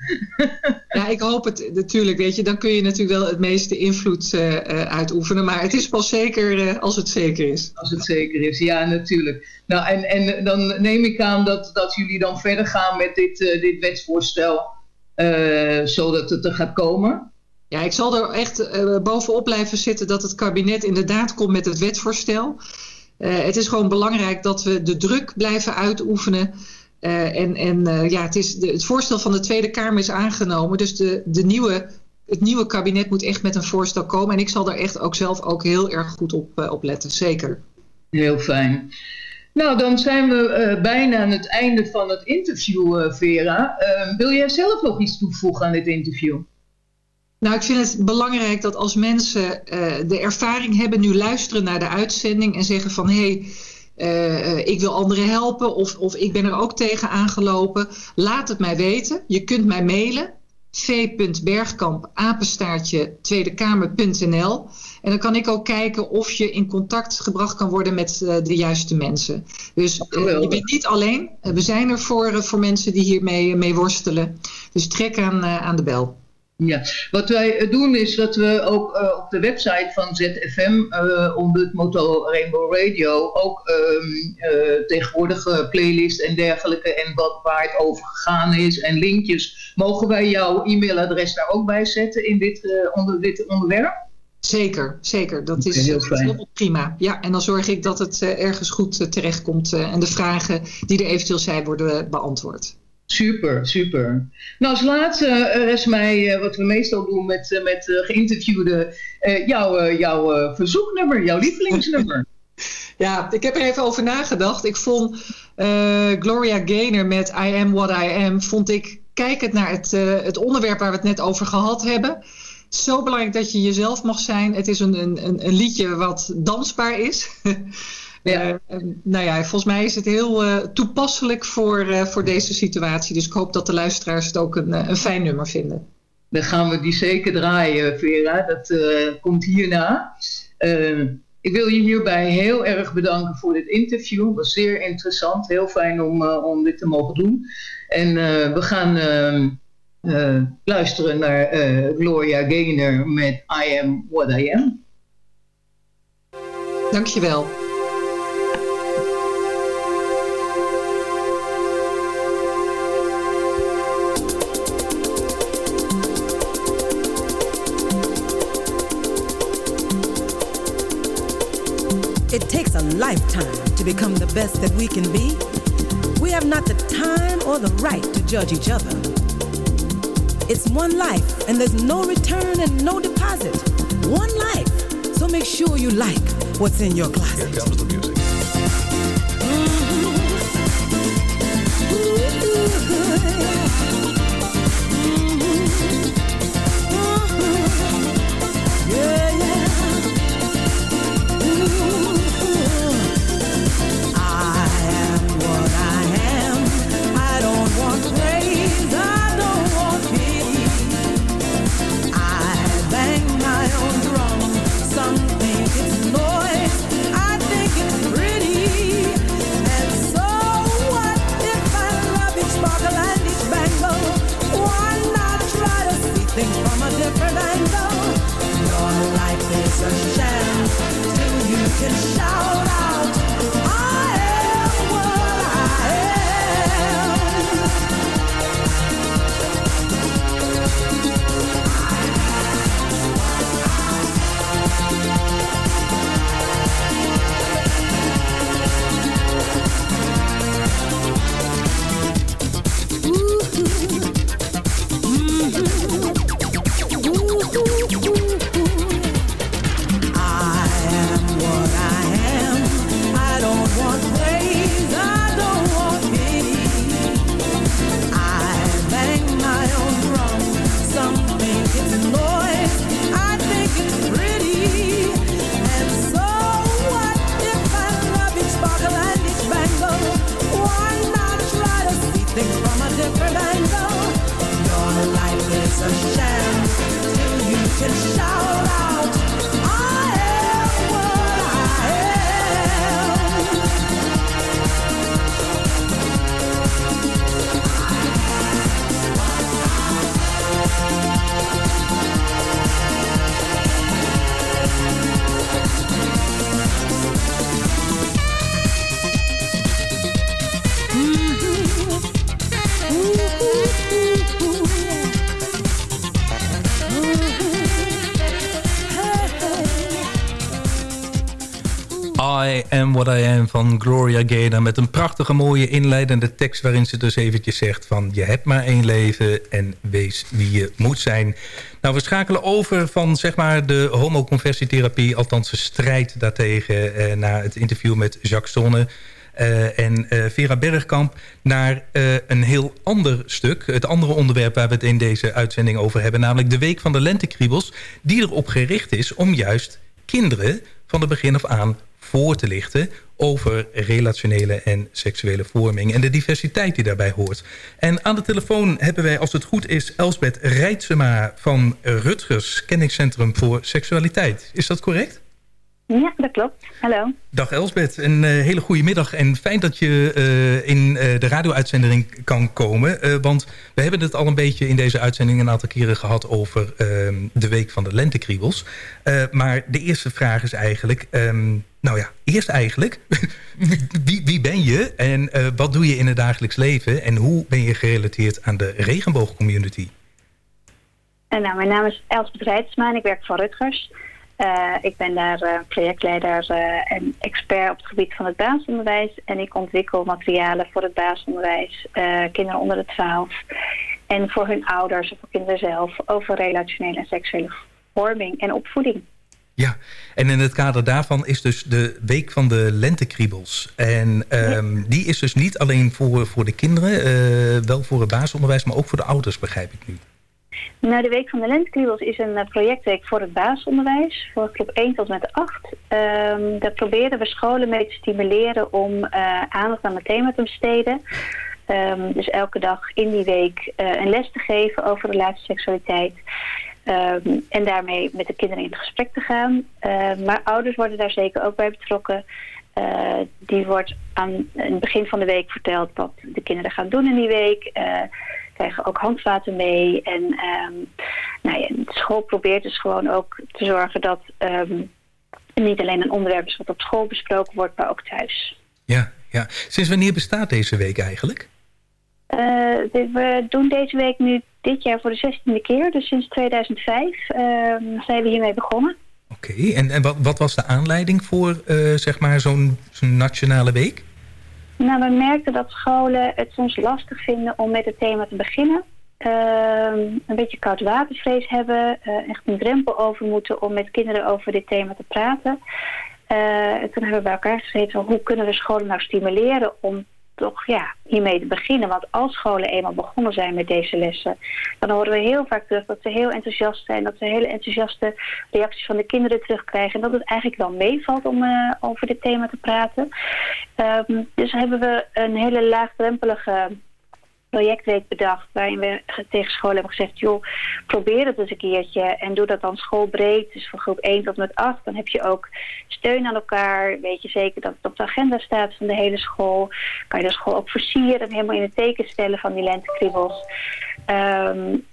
Ja, ik hoop het natuurlijk, weet je. Dan kun je natuurlijk wel het meeste invloed uh, uitoefenen. Maar het is pas zeker uh, als het zeker is. Als het zeker is, ja, natuurlijk. Nou, en, en dan neem ik aan dat, dat jullie dan verder gaan met dit, uh, dit wetsvoorstel. Zodat het er gaat komen. Ja, ik zal er echt bovenop blijven zitten dat het kabinet inderdaad komt met het wetsvoorstel. Uh, het is gewoon belangrijk dat we de druk blijven uitoefenen. En en ja, het, is het voorstel van de Tweede Kamer is aangenomen. Dus de, de nieuwe, het nieuwe kabinet moet echt met een voorstel komen. En ik zal daar echt ook zelf ook heel erg goed op, op letten. Zeker. Heel fijn. Nou, dan zijn we bijna aan het einde van het interview, Vera. wil jij zelf nog iets toevoegen aan dit interview? Nou, ik vind het belangrijk dat als mensen uh, de ervaring hebben, nu luisteren naar de uitzending en zeggen van hé, hey, ik wil anderen helpen of, of ik ben er ook tegen aangelopen, laat het mij weten. Je kunt mij mailen v.bergkamp en dan kan ik ook kijken of je in contact gebracht kan worden met uh, de juiste mensen. Dus uh, je bent niet alleen. Uh, we zijn er voor, voor mensen die hiermee mee worstelen. Dus trek aan, aan de bel. Ja, wat wij doen is dat we ook uh, op de website van ZFM uh, onder het motto Rainbow Radio ook um, uh, tegenwoordige playlist en dergelijke en wat, waar het over gegaan is en linkjes. Mogen wij jouw e-mailadres daar ook bij zetten in dit, onder dit onderwerp? Zeker, zeker. Dat is heel, prima. Ja, en dan zorg ik dat het ergens goed terechtkomt en de vragen die er eventueel zijn worden beantwoord. Super, super. Nou, als laatste uh, is mij, uh, wat we meestal doen met, uh, met geïnterviewden, jouw, jouw verzoeknummer, jouw lievelingsnummer. ja, ik heb er even over nagedacht. Ik vond Gloria Gaynor met I Am What I Am, vond ik, kijkend naar het, het onderwerp waar we het net over gehad hebben, zo belangrijk dat je jezelf mag zijn. Het is een, een, een liedje wat dansbaar is. Ja. Uh, nou ja, volgens mij is het heel uh, toepasselijk voor, uh, voor deze situatie. Dus ik hoop dat de luisteraars het ook een, een fijn nummer vinden. Dan gaan we die zeker draaien, Vera. Dat komt hierna. ik wil je hierbij heel erg bedanken voor dit interview. Het was zeer interessant. Heel fijn om, om dit te mogen doen. En we gaan Eh, luisteren naar eh, Gloria Gaynor met I Am What I Am. Dankjewel. It takes a lifetime to become the best that we can be. We have not the time or the right to judge each other. It's one life, and there's no return and no deposit. One life. So make sure you like what's in your closet. Here comes the music. What I Am van Gloria Gaynor... met een prachtige mooie inleidende tekst... waarin ze dus eventjes zegt van... je hebt maar één leven en wees wie je moet zijn. Nou, we schakelen over van zeg maar de homoconversietherapie... althans de strijd daartegen... Eh, naar het interview met Jacques Sonne... Uh, en uh, Vera Bergkamp naar uh, een heel ander stuk. Het andere onderwerp waar we het in deze uitzending over hebben. Namelijk de Week van de Lentekriebels. Die erop gericht is om juist kinderen van de begin af aan voor te lichten over relationele en seksuele vorming... en de diversiteit die daarbij hoort. En aan de telefoon hebben wij, als het goed is... Elsbeth Rijtsema van Rutgers Kenningscentrum voor Seksualiteit. Is dat correct? Ja, dat klopt. Hallo. Dag Elsbeth, een uh, hele goede middag en fijn dat je uh, in uh, de radio-uitzending kan komen. want we hebben het al een beetje in deze uitzending een aantal keren gehad over ehm, de week van de lentekriebels. maar de eerste vraag is eigenlijk, um, nou ja, eerst eigenlijk, wie, wie, ben je en wat doe je in het dagelijks leven en hoe ben je gerelateerd aan de regenboogcommunity? Nou, mijn naam is Elsbeth Rijtsma en ik werk voor Rutgers. Uh, ik ben daar projectleider en expert op het gebied van het basisonderwijs. En ik ontwikkel materialen voor het basisonderwijs, kinderen onder de 12. En voor hun ouders of voor kinderen zelf over relationele en seksuele vorming en opvoeding. Ja, en in het kader daarvan is dus de Week van de Lentekriebels. En um, ja. die is dus niet alleen voor, voor de kinderen, wel voor het basisonderwijs, maar ook voor de ouders, begrijp ik nu. Nou, de Week van de Lentekriebels is een uh, projectweek voor het basisonderwijs, voor groep 1 tot met 8. Um, daar proberen we scholen mee te stimuleren om uh, aandacht aan het thema te besteden. Um, dus elke dag in die week uh, een les te geven over relatieseksualiteit. Um, en daarmee met de kinderen in gesprek te gaan. maar ouders worden daar zeker ook bij betrokken. die wordt aan het begin van de week verteld wat de kinderen gaan doen in die week krijgen ook handvaten mee. En um, nou ja, de school probeert dus gewoon ook te zorgen dat um, niet alleen een onderwerp is wat op school besproken wordt, maar ook thuis. Ja, ja. Sinds wanneer bestaat deze week eigenlijk? Uh, we doen deze week nu dit jaar voor de zestiende keer. Dus sinds 2005 uh, zijn we hiermee begonnen. Oké. En, en wat, wat was de aanleiding voor zeg maar zo'n nationale week? Nou, we merkten dat scholen het soms lastig vinden om met het thema te beginnen. Ehm, een beetje koud watervrees hebben, echt een drempel over moeten om met kinderen over dit thema te praten. en toen hebben we bij elkaar gezeten, hoe kunnen we scholen nou stimuleren om toch ja, hiermee te beginnen. Want als scholen eenmaal begonnen zijn met deze lessen... dan horen we heel vaak terug dat ze heel enthousiast zijn... dat ze hele enthousiaste reacties van de kinderen terugkrijgen... en dat het eigenlijk wel meevalt om uh, over dit thema te praten. Um, dus hebben we een hele laagdrempelige projectweek bedacht... waarin we tegen scholen hebben gezegd... joh, probeer het eens een keertje en doe dat dan schoolbreed. Dus van groep 1 tot met 8. Dan heb je ook steun aan elkaar. Weet je zeker dat het op de agenda staat van de hele school. Kan je de school ook versieren en helemaal in het teken stellen van die lentekriebels. Um,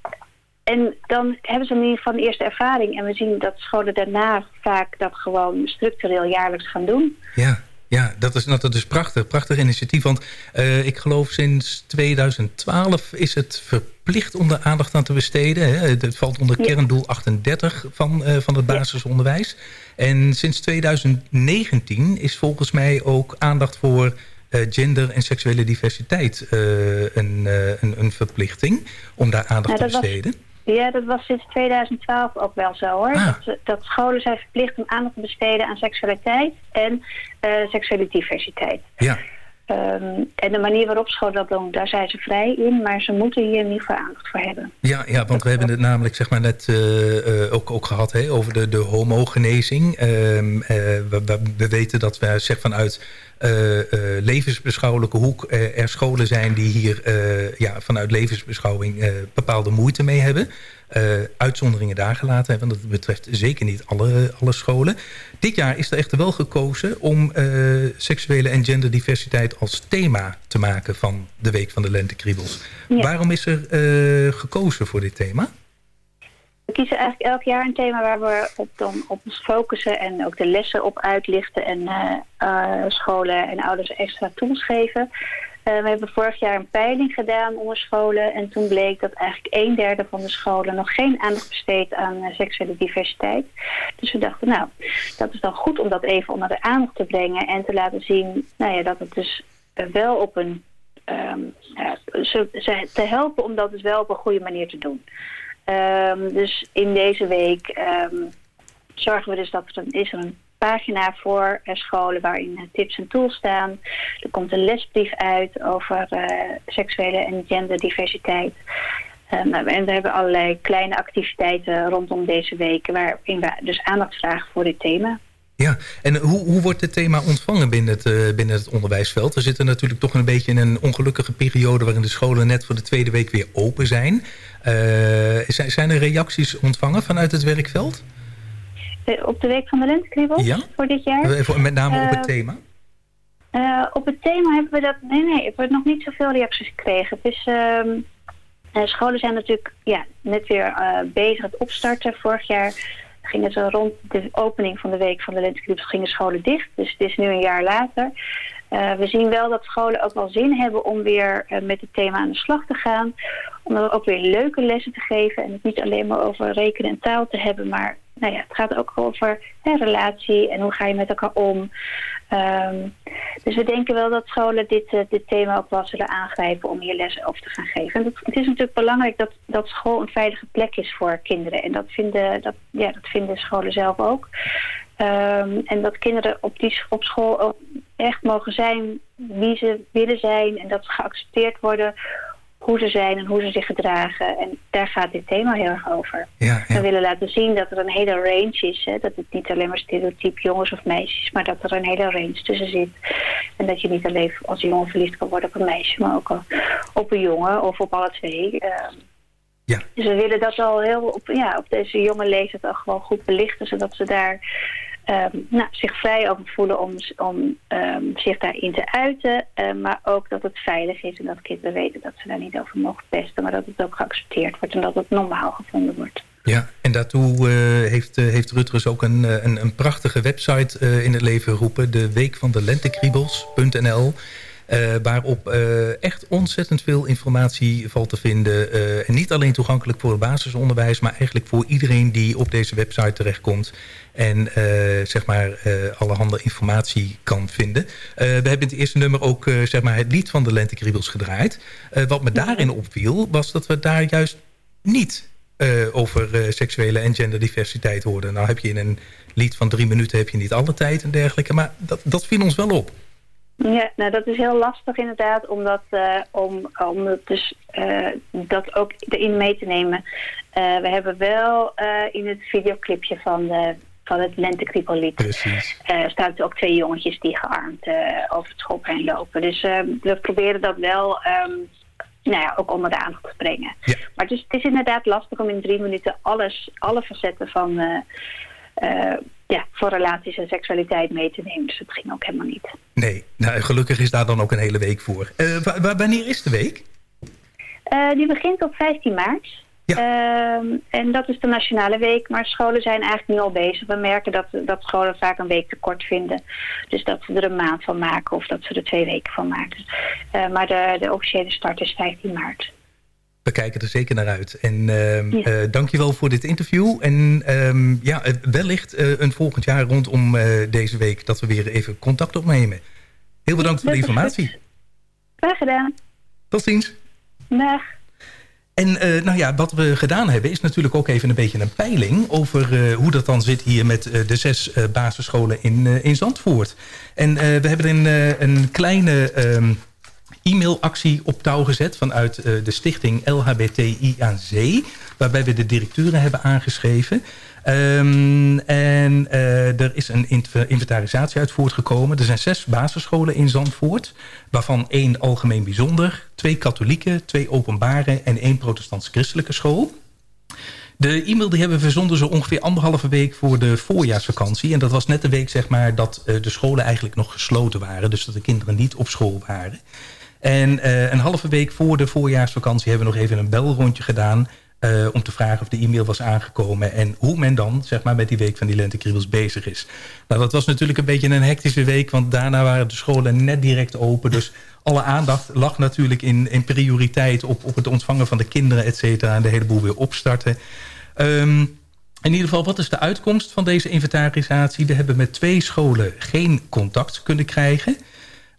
en dan hebben ze in ieder geval de eerste ervaring. En we zien dat scholen daarna vaak dat gewoon structureel jaarlijks gaan doen. Ja. Ja, dat is, dat is prachtig. Prachtig initiatief. Want uh, ik geloof sinds 2012 is het verplicht om er aandacht aan te besteden. Hè. Het valt onder kerndoel 38 van, uh, van het basisonderwijs. En sinds 2019 is volgens mij ook aandacht voor uh, gender en seksuele diversiteit een, een, een, verplichting om daar aandacht ja, te besteden. Was... Ja, dat was sinds 2012 ook wel zo hoor. Ah. Dat, dat, scholen zijn verplicht om aandacht te besteden aan seksualiteit en uh, seksuele diversiteit. Ja. Um, en de manier waarop scholen dat doen, daar zijn ze vrij in. Maar ze moeten hier ieder geval aandacht voor hebben. Ja, ja want we hebben het namelijk zeg maar, net uh, uh, ook, ook gehad over de, de homogenezing. Um, we, we, weten dat we zeg, vanuit levensbeschouwelijke hoek er scholen zijn... die hier ja, vanuit levensbeschouwing bepaalde moeite mee hebben. Uitzonderingen daar gelaten, want dat betreft zeker niet alle, alle scholen. Dit jaar is er echter wel gekozen om uh, seksuele en genderdiversiteit als thema te maken van de Week van de Lentekriebels. Ja. Waarom is er uh, gekozen voor dit thema? We kiezen eigenlijk elk jaar een thema waar we op, dan, op ons focussen en ook de lessen op uitlichten en uh, scholen en ouders extra tools geven. Uh, we hebben vorig jaar een peiling gedaan onder scholen. En toen bleek dat eigenlijk een derde van de scholen nog geen aandacht besteedt aan uh, seksuele diversiteit. Dus we dachten, nou, dat is dan goed om dat even onder de aandacht te brengen. En te laten zien nou ja, dat het dus wel op een... Ja, ze, ze, te helpen om dat dus wel op een goede manier te doen. Um, dus in deze week um, zorgen we dus dat er een, is er een pagina voor scholen waarin tips en tools staan. Er komt een lesbrief uit over uh, seksuele en genderdiversiteit. Um, en we hebben allerlei kleine activiteiten rondom deze week... waarin we dus aandacht vragen voor dit thema. Ja, en hoe, hoe wordt dit thema ontvangen binnen het, binnen het onderwijsveld? We zitten natuurlijk toch een beetje in een ongelukkige periode... waarin de scholen net voor de tweede week weer open zijn. Zijn, zijn er reacties ontvangen vanuit het werkveld? Op de Week van de Lentekriebels ja? voor dit jaar. Met name op het uh, thema? Uh, op het thema hebben we dat... Nee, nee, ik heb nog niet zoveel reacties gekregen. Uh, scholen zijn natuurlijk ja, net weer bezig het opstarten. Vorig jaar gingen ze rond de opening van de Week van de Lentekriebels gingen scholen dicht. Dus het is nu een jaar later. Uh, we zien wel dat scholen ook wel zin hebben om weer uh, met het thema aan de slag te gaan. Om er ook weer leuke lessen te geven. En het niet alleen maar over rekenen en taal te hebben. Maar nou ja, het gaat ook over hè, relatie en hoe ga je met elkaar om. Um, dus we denken wel dat scholen dit, uh, dit thema ook wel zullen aangrijpen om hier lessen over te gaan geven. Het is natuurlijk belangrijk dat, dat school een veilige plek is voor kinderen. En dat vinden, dat, ja, dat vinden scholen zelf ook. Um, en dat kinderen op, die, op school ook echt mogen zijn wie ze willen zijn. En dat ze geaccepteerd worden hoe ze zijn en hoe ze zich gedragen. En daar gaat dit thema heel erg over. Ja, ja. We willen laten zien dat er een hele range is. Hè? Dat het niet alleen maar stereotyp jongens of meisjes, maar dat er een hele range tussen zit. En dat je niet alleen als jongen verliefd kan worden op een meisje, maar ook op een jongen of op alle twee. Uh, ja. Dus we willen dat al heel op, ja, op deze jonge leeftijd al gewoon goed belichten, zodat ze daar um, nou, zich vrij over voelen om, om um, zich daarin te uiten. Uh, maar ook dat het veilig is en dat kinderen weten dat ze daar niet over mogen pesten. Maar dat het ook geaccepteerd wordt en dat het normaal gevonden wordt. Ja, en daartoe uh, heeft, uh, heeft Rutgers ook een, een, een prachtige website in het leven geroepen. De week van de lentekriebels.nl. Waarop echt ontzettend veel informatie valt te vinden. En niet alleen toegankelijk voor het basisonderwijs... maar eigenlijk voor iedereen die op deze website terechtkomt... en zeg maar allerhande informatie kan vinden. we hebben in het eerste nummer ook zeg maar het lied van de Lentekriebels gedraaid. wat me daarin opviel, was dat we daar juist niet... over seksuele en genderdiversiteit hoorden. Nou heb je in een lied van drie minuten heb je niet alle tijd en dergelijke. Maar dat, dat viel ons wel op. Ja, nou dat is heel lastig inderdaad, omdat, uh, om, om het dus, dat ook erin mee te nemen. We hebben wel in het videoclipje van, de, van het Lentekriepellied... Precies. staan er ook twee jongetjes die gearmd over het schoolplein lopen. Dus we proberen dat wel... Um, nou ja, ook onder de aandacht te brengen. Ja. Maar het is, het is inderdaad lastig om in drie minuten alles, alle facetten van ja, voor relaties en seksualiteit mee te nemen. Dus dat ging ook helemaal niet. Nee, nou, gelukkig is daar dan ook een hele week voor. Wanneer is de week? Die begint op 15 maart. Ja. Uh, en dat is de nationale week. Maar scholen zijn eigenlijk nu al bezig. We merken dat, dat scholen vaak een week te kort vinden. Dus dat ze er een maand van maken of dat ze er twee weken van maken. Uh, maar de, de officiële start is 15 maart we kijken er zeker naar uit. En uh, ja. uh, dankjewel voor dit interview. En um, ja, wellicht uh, een volgend jaar rondom deze week... dat we weer even contact opnemen. Heel bedankt voor de informatie. Graag gedaan. Tot ziens. Dag. En nou ja, wat we gedaan hebben is natuurlijk ook even een beetje een peiling... over hoe dat dan zit hier met de zes basisscholen in, in Zandvoort. En we hebben een, een kleine... Um, e-mailactie op touw gezet vanuit de stichting LHBTI aan Zee. Waarbij we de directeuren hebben aangeschreven. Um, en uh, er is een inventarisatie uit voortgekomen. Er zijn zes basisscholen in Zandvoort. Waarvan één algemeen bijzonder. Twee katholieke, twee openbare en één protestants-christelijke school. De e-mail die hebben we verzonden zo ongeveer anderhalve week voor de voorjaarsvakantie. En dat was net de week zeg maar, dat uh, de scholen eigenlijk nog gesloten waren. Dus dat de kinderen niet op school waren. En uh, een halve week voor de voorjaarsvakantie hebben we nog even een belrondje gedaan... Uh, om te vragen of de e-mail was aangekomen... en hoe men dan zeg maar, met die week van die lentekriebels bezig is. Nou, dat was natuurlijk een beetje een hectische week... want daarna waren de scholen net direct open. Dus alle aandacht lag natuurlijk in, in prioriteit... Op, op het ontvangen van de kinderen, et cetera... en de hele boel weer opstarten. Um, in ieder geval, wat is de uitkomst van deze inventarisatie? We hebben met twee scholen geen contact kunnen krijgen...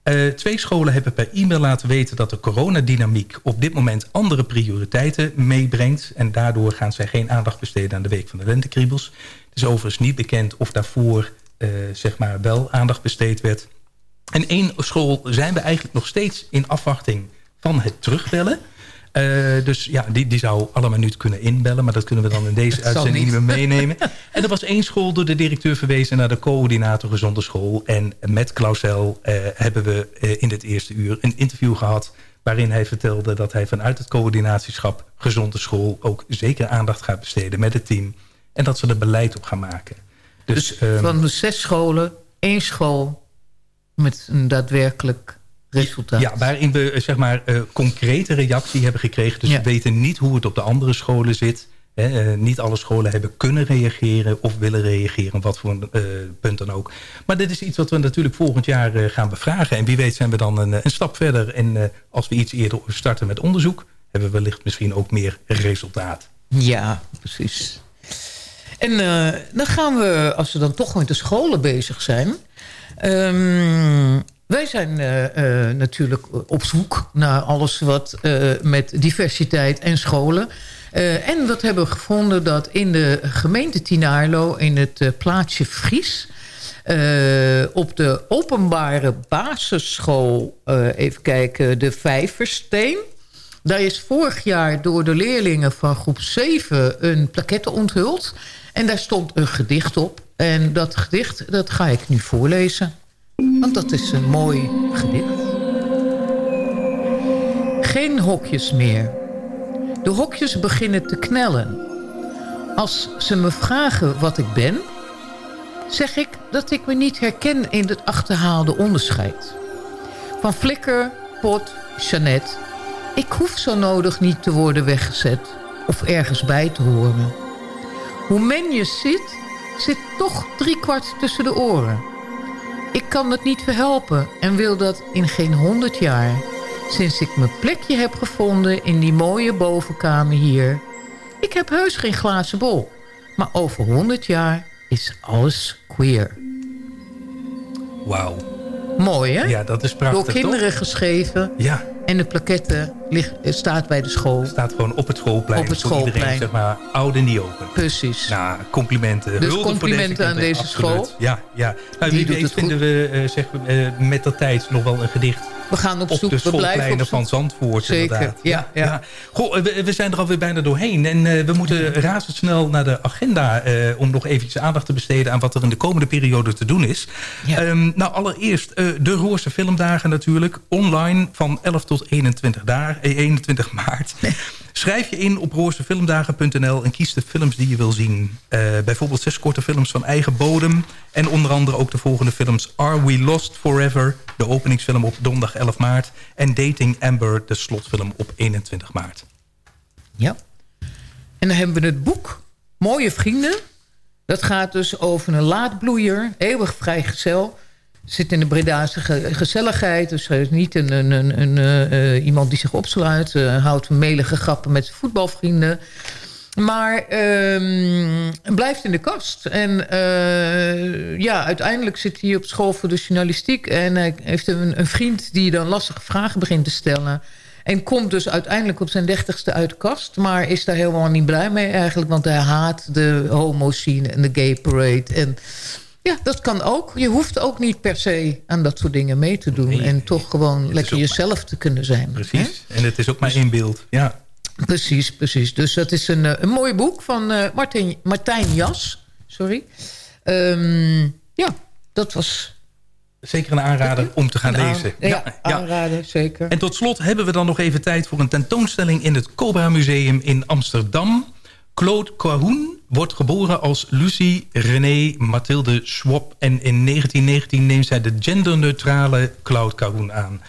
Uh, twee scholen hebben per e-mail laten weten dat de coronadynamiek op dit moment andere prioriteiten meebrengt. En daardoor gaan zij geen aandacht besteden aan de Week van de Lentekriebels. Het is overigens niet bekend of daarvoor uh, zeg maar wel aandacht besteed werd. En één school zijn we eigenlijk nog steeds in afwachting van het terugbellen. Uh, dus ja, die, die zou allemaal nu kunnen inbellen. Maar dat kunnen we dan in deze uitzending niet meer meenemen. en er was één school door de directeur verwezen naar de coördinator gezonde school. En met Clausel uh, hebben we uh, in dit eerste uur een interview gehad... waarin hij vertelde dat hij vanuit het coördinatieschap gezonde school... ook zeker aandacht gaat besteden met het team. En dat ze er beleid op gaan maken. Dus, dus van de zes scholen, één school met een daadwerkelijk resultaat. Ja, waarin we zeg maar, uh, concrete reactie hebben gekregen. Dus ja. we weten niet hoe het op de andere scholen zit. Hè, uh, niet alle scholen hebben kunnen reageren of willen reageren, wat voor een uh, punt dan ook. Maar dit is iets wat we natuurlijk volgend jaar gaan bevragen. En wie weet zijn we dan een, een stap verder. En als we iets eerder starten met onderzoek, hebben we wellicht misschien ook meer resultaat. Ja, precies. En dan gaan we, als we dan toch met de scholen bezig zijn... Um, wij zijn uh, uh, natuurlijk op zoek naar alles wat met diversiteit en scholen. en wat hebben we gevonden dat in de gemeente Tinaarlo, in het plaatsje Fries... op de openbare basisschool, even kijken, de Vijversteen... Daar is vorig jaar door de leerlingen van groep 7 een plaquette onthuld. En daar stond een gedicht op. En dat gedicht dat ga ik nu voorlezen. Want dat is een mooi gedicht. Geen hokjes meer. De hokjes beginnen te knellen. Als ze me vragen wat ik ben... zeg ik dat ik me niet herken in het achterhaalde onderscheid. Van Flikker, Pot, Jeannette... ik hoef zo nodig niet te worden weggezet... of ergens bij te horen. Hoe men je zit, zit toch driekwart tussen de oren... Ik kan dat niet verhelpen en wil dat in geen honderd jaar. Sinds ik mijn plekje heb gevonden in die mooie bovenkamer hier. Ik heb heus geen glazen bol. Maar over honderd jaar is alles queer. Wauw. Mooi, hè? Ja, dat is prachtig, Door kinderen toch? geschreven. Ja. En de plaquette ligt, staat bij de school. Staat gewoon op het schoolplein. Op het voor iedereen, schoolplein. zeg maar, oud en niet open. Precies. Nou, complimenten. Dus Hulde voor complimenten aan deze school. Ja, ja. Nou, Die wie weet vinden we eh, zeg, eh, met de tijd nog wel een gedicht We gaan op op zoek. de we blijven van Zandvoort. Zeker, inderdaad. ja, ja. Goh, we, we zijn er alweer bijna doorheen. En eh, we moeten razendsnel naar de agenda... eh, om nog eventjes aandacht te besteden... aan wat er in de komende periode te doen is. Ehm, nou, allereerst eh, de Roorse Filmdagen natuurlijk. Online van 11 tot 21, daar, eh, 21 maart. Schrijf je in op roorsefilmdagen.nl en kies de films die je wil zien. Bijvoorbeeld zes korte films van eigen bodem. En onder andere ook de volgende films Are We Lost Forever... de openingsfilm op donderdag 11 maart... en Dating Amber, de slotfilm op 21 maart. Ja. En dan hebben we het boek Mooie Vrienden. Dat gaat dus over een laadbloeier, eeuwig vrijgezel. Zit in de Bredaanse ge- gezelligheid. Dus hij is niet een, een, een, een, eh, iemand die zich opsluit. eh, houdt melige grappen met zijn voetbalvrienden. Maar ehm, blijft in de kast. En eh, ja, uiteindelijk zit hij op school voor de journalistiek. En hij heeft een, een vriend die dan lastige vragen begint te stellen. En komt dus uiteindelijk op zijn dertigste uit de kast. Maar is daar helemaal niet blij mee eigenlijk. Want hij haat de homo-scene en de gay parade. En ja, dat kan ook. Je hoeft ook niet per se aan dat soort dingen mee te doen. en toch gewoon lekker jezelf te kunnen zijn. hè? Precies. En het is ook maar één beeld. Ja. Precies, precies. Dus dat is een, eh, een mooi boek van eh, Martijn, Martijn Jas. Sorry. Ehm, ja, dat was... Zeker een aanrader om te gaan lezen. ja, aanrader, zeker. En tot slot hebben we dan nog even tijd voor een tentoonstelling... in het Cobra Museum in Amsterdam. Claude Cahoon wordt geboren als Lucie René Mathilde Schwab... en in 1919 neemt zij de genderneutrale Claude Cahoon aan.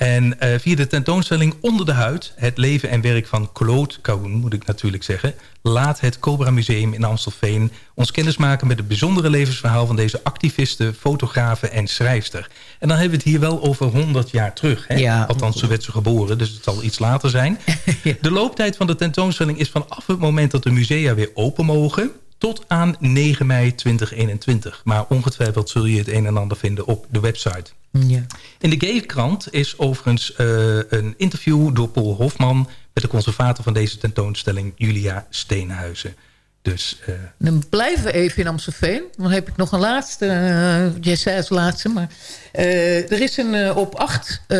En eh, via de tentoonstelling Onder de Huid... het leven en werk van Claude Cahoon, moet ik natuurlijk zeggen... laat het Cobra Museum in Amstelveen ons kennismaken... met het bijzondere levensverhaal van deze activiste, fotografe en schrijfster. En dan hebben we het hier wel over 100 jaar terug. Hè? Ja. Althans, zo werd ze geboren, dus het zal iets later zijn. De looptijd van de tentoonstelling is vanaf het moment dat de musea weer open mogen... tot aan 9 mei 2021. Maar ongetwijfeld zul je het een en ander vinden op de website. Ja. In de Gay-krant is overigens eh, een interview door Paul Hofman... met de conservator van deze tentoonstelling, Julia Steenhuizen. Dus eh, Dan blijven we even in Amstelveen. Dan heb ik nog een laatste. eh, jij zei als laatste, maar... er is een, op 8 eh,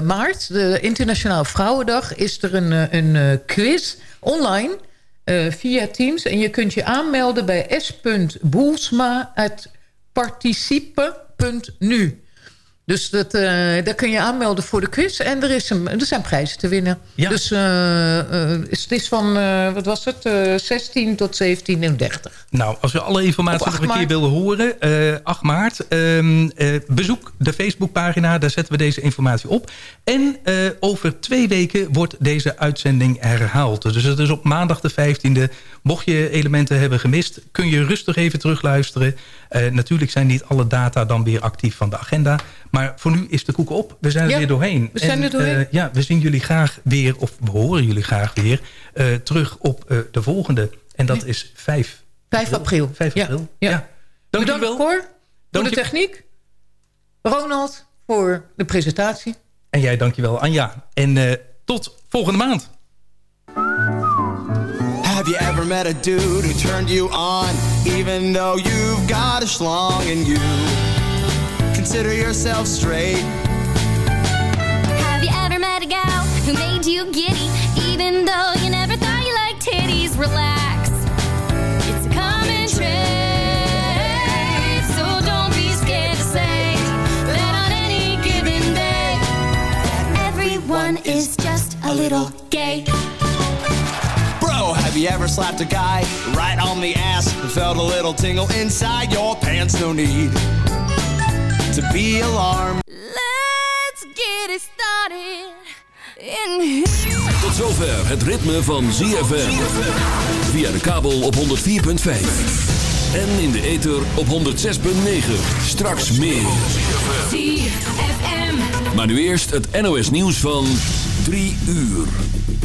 maart, de Internationale Vrouwendag... is er een, een quiz online eh, via Teams. En je kunt je aanmelden bij s.boelsma.participe.nu. Dus dat, eh, daar kun je aanmelden voor de quiz. En er, is een, er zijn prijzen te winnen. Ja. Dus eh, eh, het is van, wat was het, eh 16 tot 17 en 30. Nou, als we alle informatie nog 8 een keer willen horen, eh 8 maart, ehm, eh, bezoek de Facebookpagina, daar zetten we deze informatie op. En over twee weken wordt deze uitzending herhaald. Dus het is op maandag de 15e. Mocht je elementen hebben gemist, kun je rustig even terugluisteren. Eh, natuurlijk zijn niet alle data dan weer actief van de agenda. Maar voor nu is de koek op. We zijn er Ja, weer doorheen. we zijn En, er doorheen. eh, ja, we zien jullie graag weer, of we horen jullie graag weer, eh, terug op de volgende. En dat is 5 5 april. 5 Ja, april. ja. Ja. Dank Bedankt wel. Voor Dank de techniek. Ronald voor de presentatie. En jij dankjewel Anja. En tot volgende maand. Have you ever met a dude who turned you on, even though you've got a schlong in you? Consider yourself straight. Have you ever met a gal who made you giddy, even though you never thought you liked titties? Relax, it's a common trait, so don't be scared to say that on any given day, everyone is just a little gay. You ever slapped a guy right on the ass and felt a little tingle inside your pants? No need to be alarmed. Let's get it started in here. Tot zover het ritme van ZFM. Via de kabel op 104.5. En in de ether op 106.9. Straks meer. Maar nu eerst het NOS nieuws van 3 uur.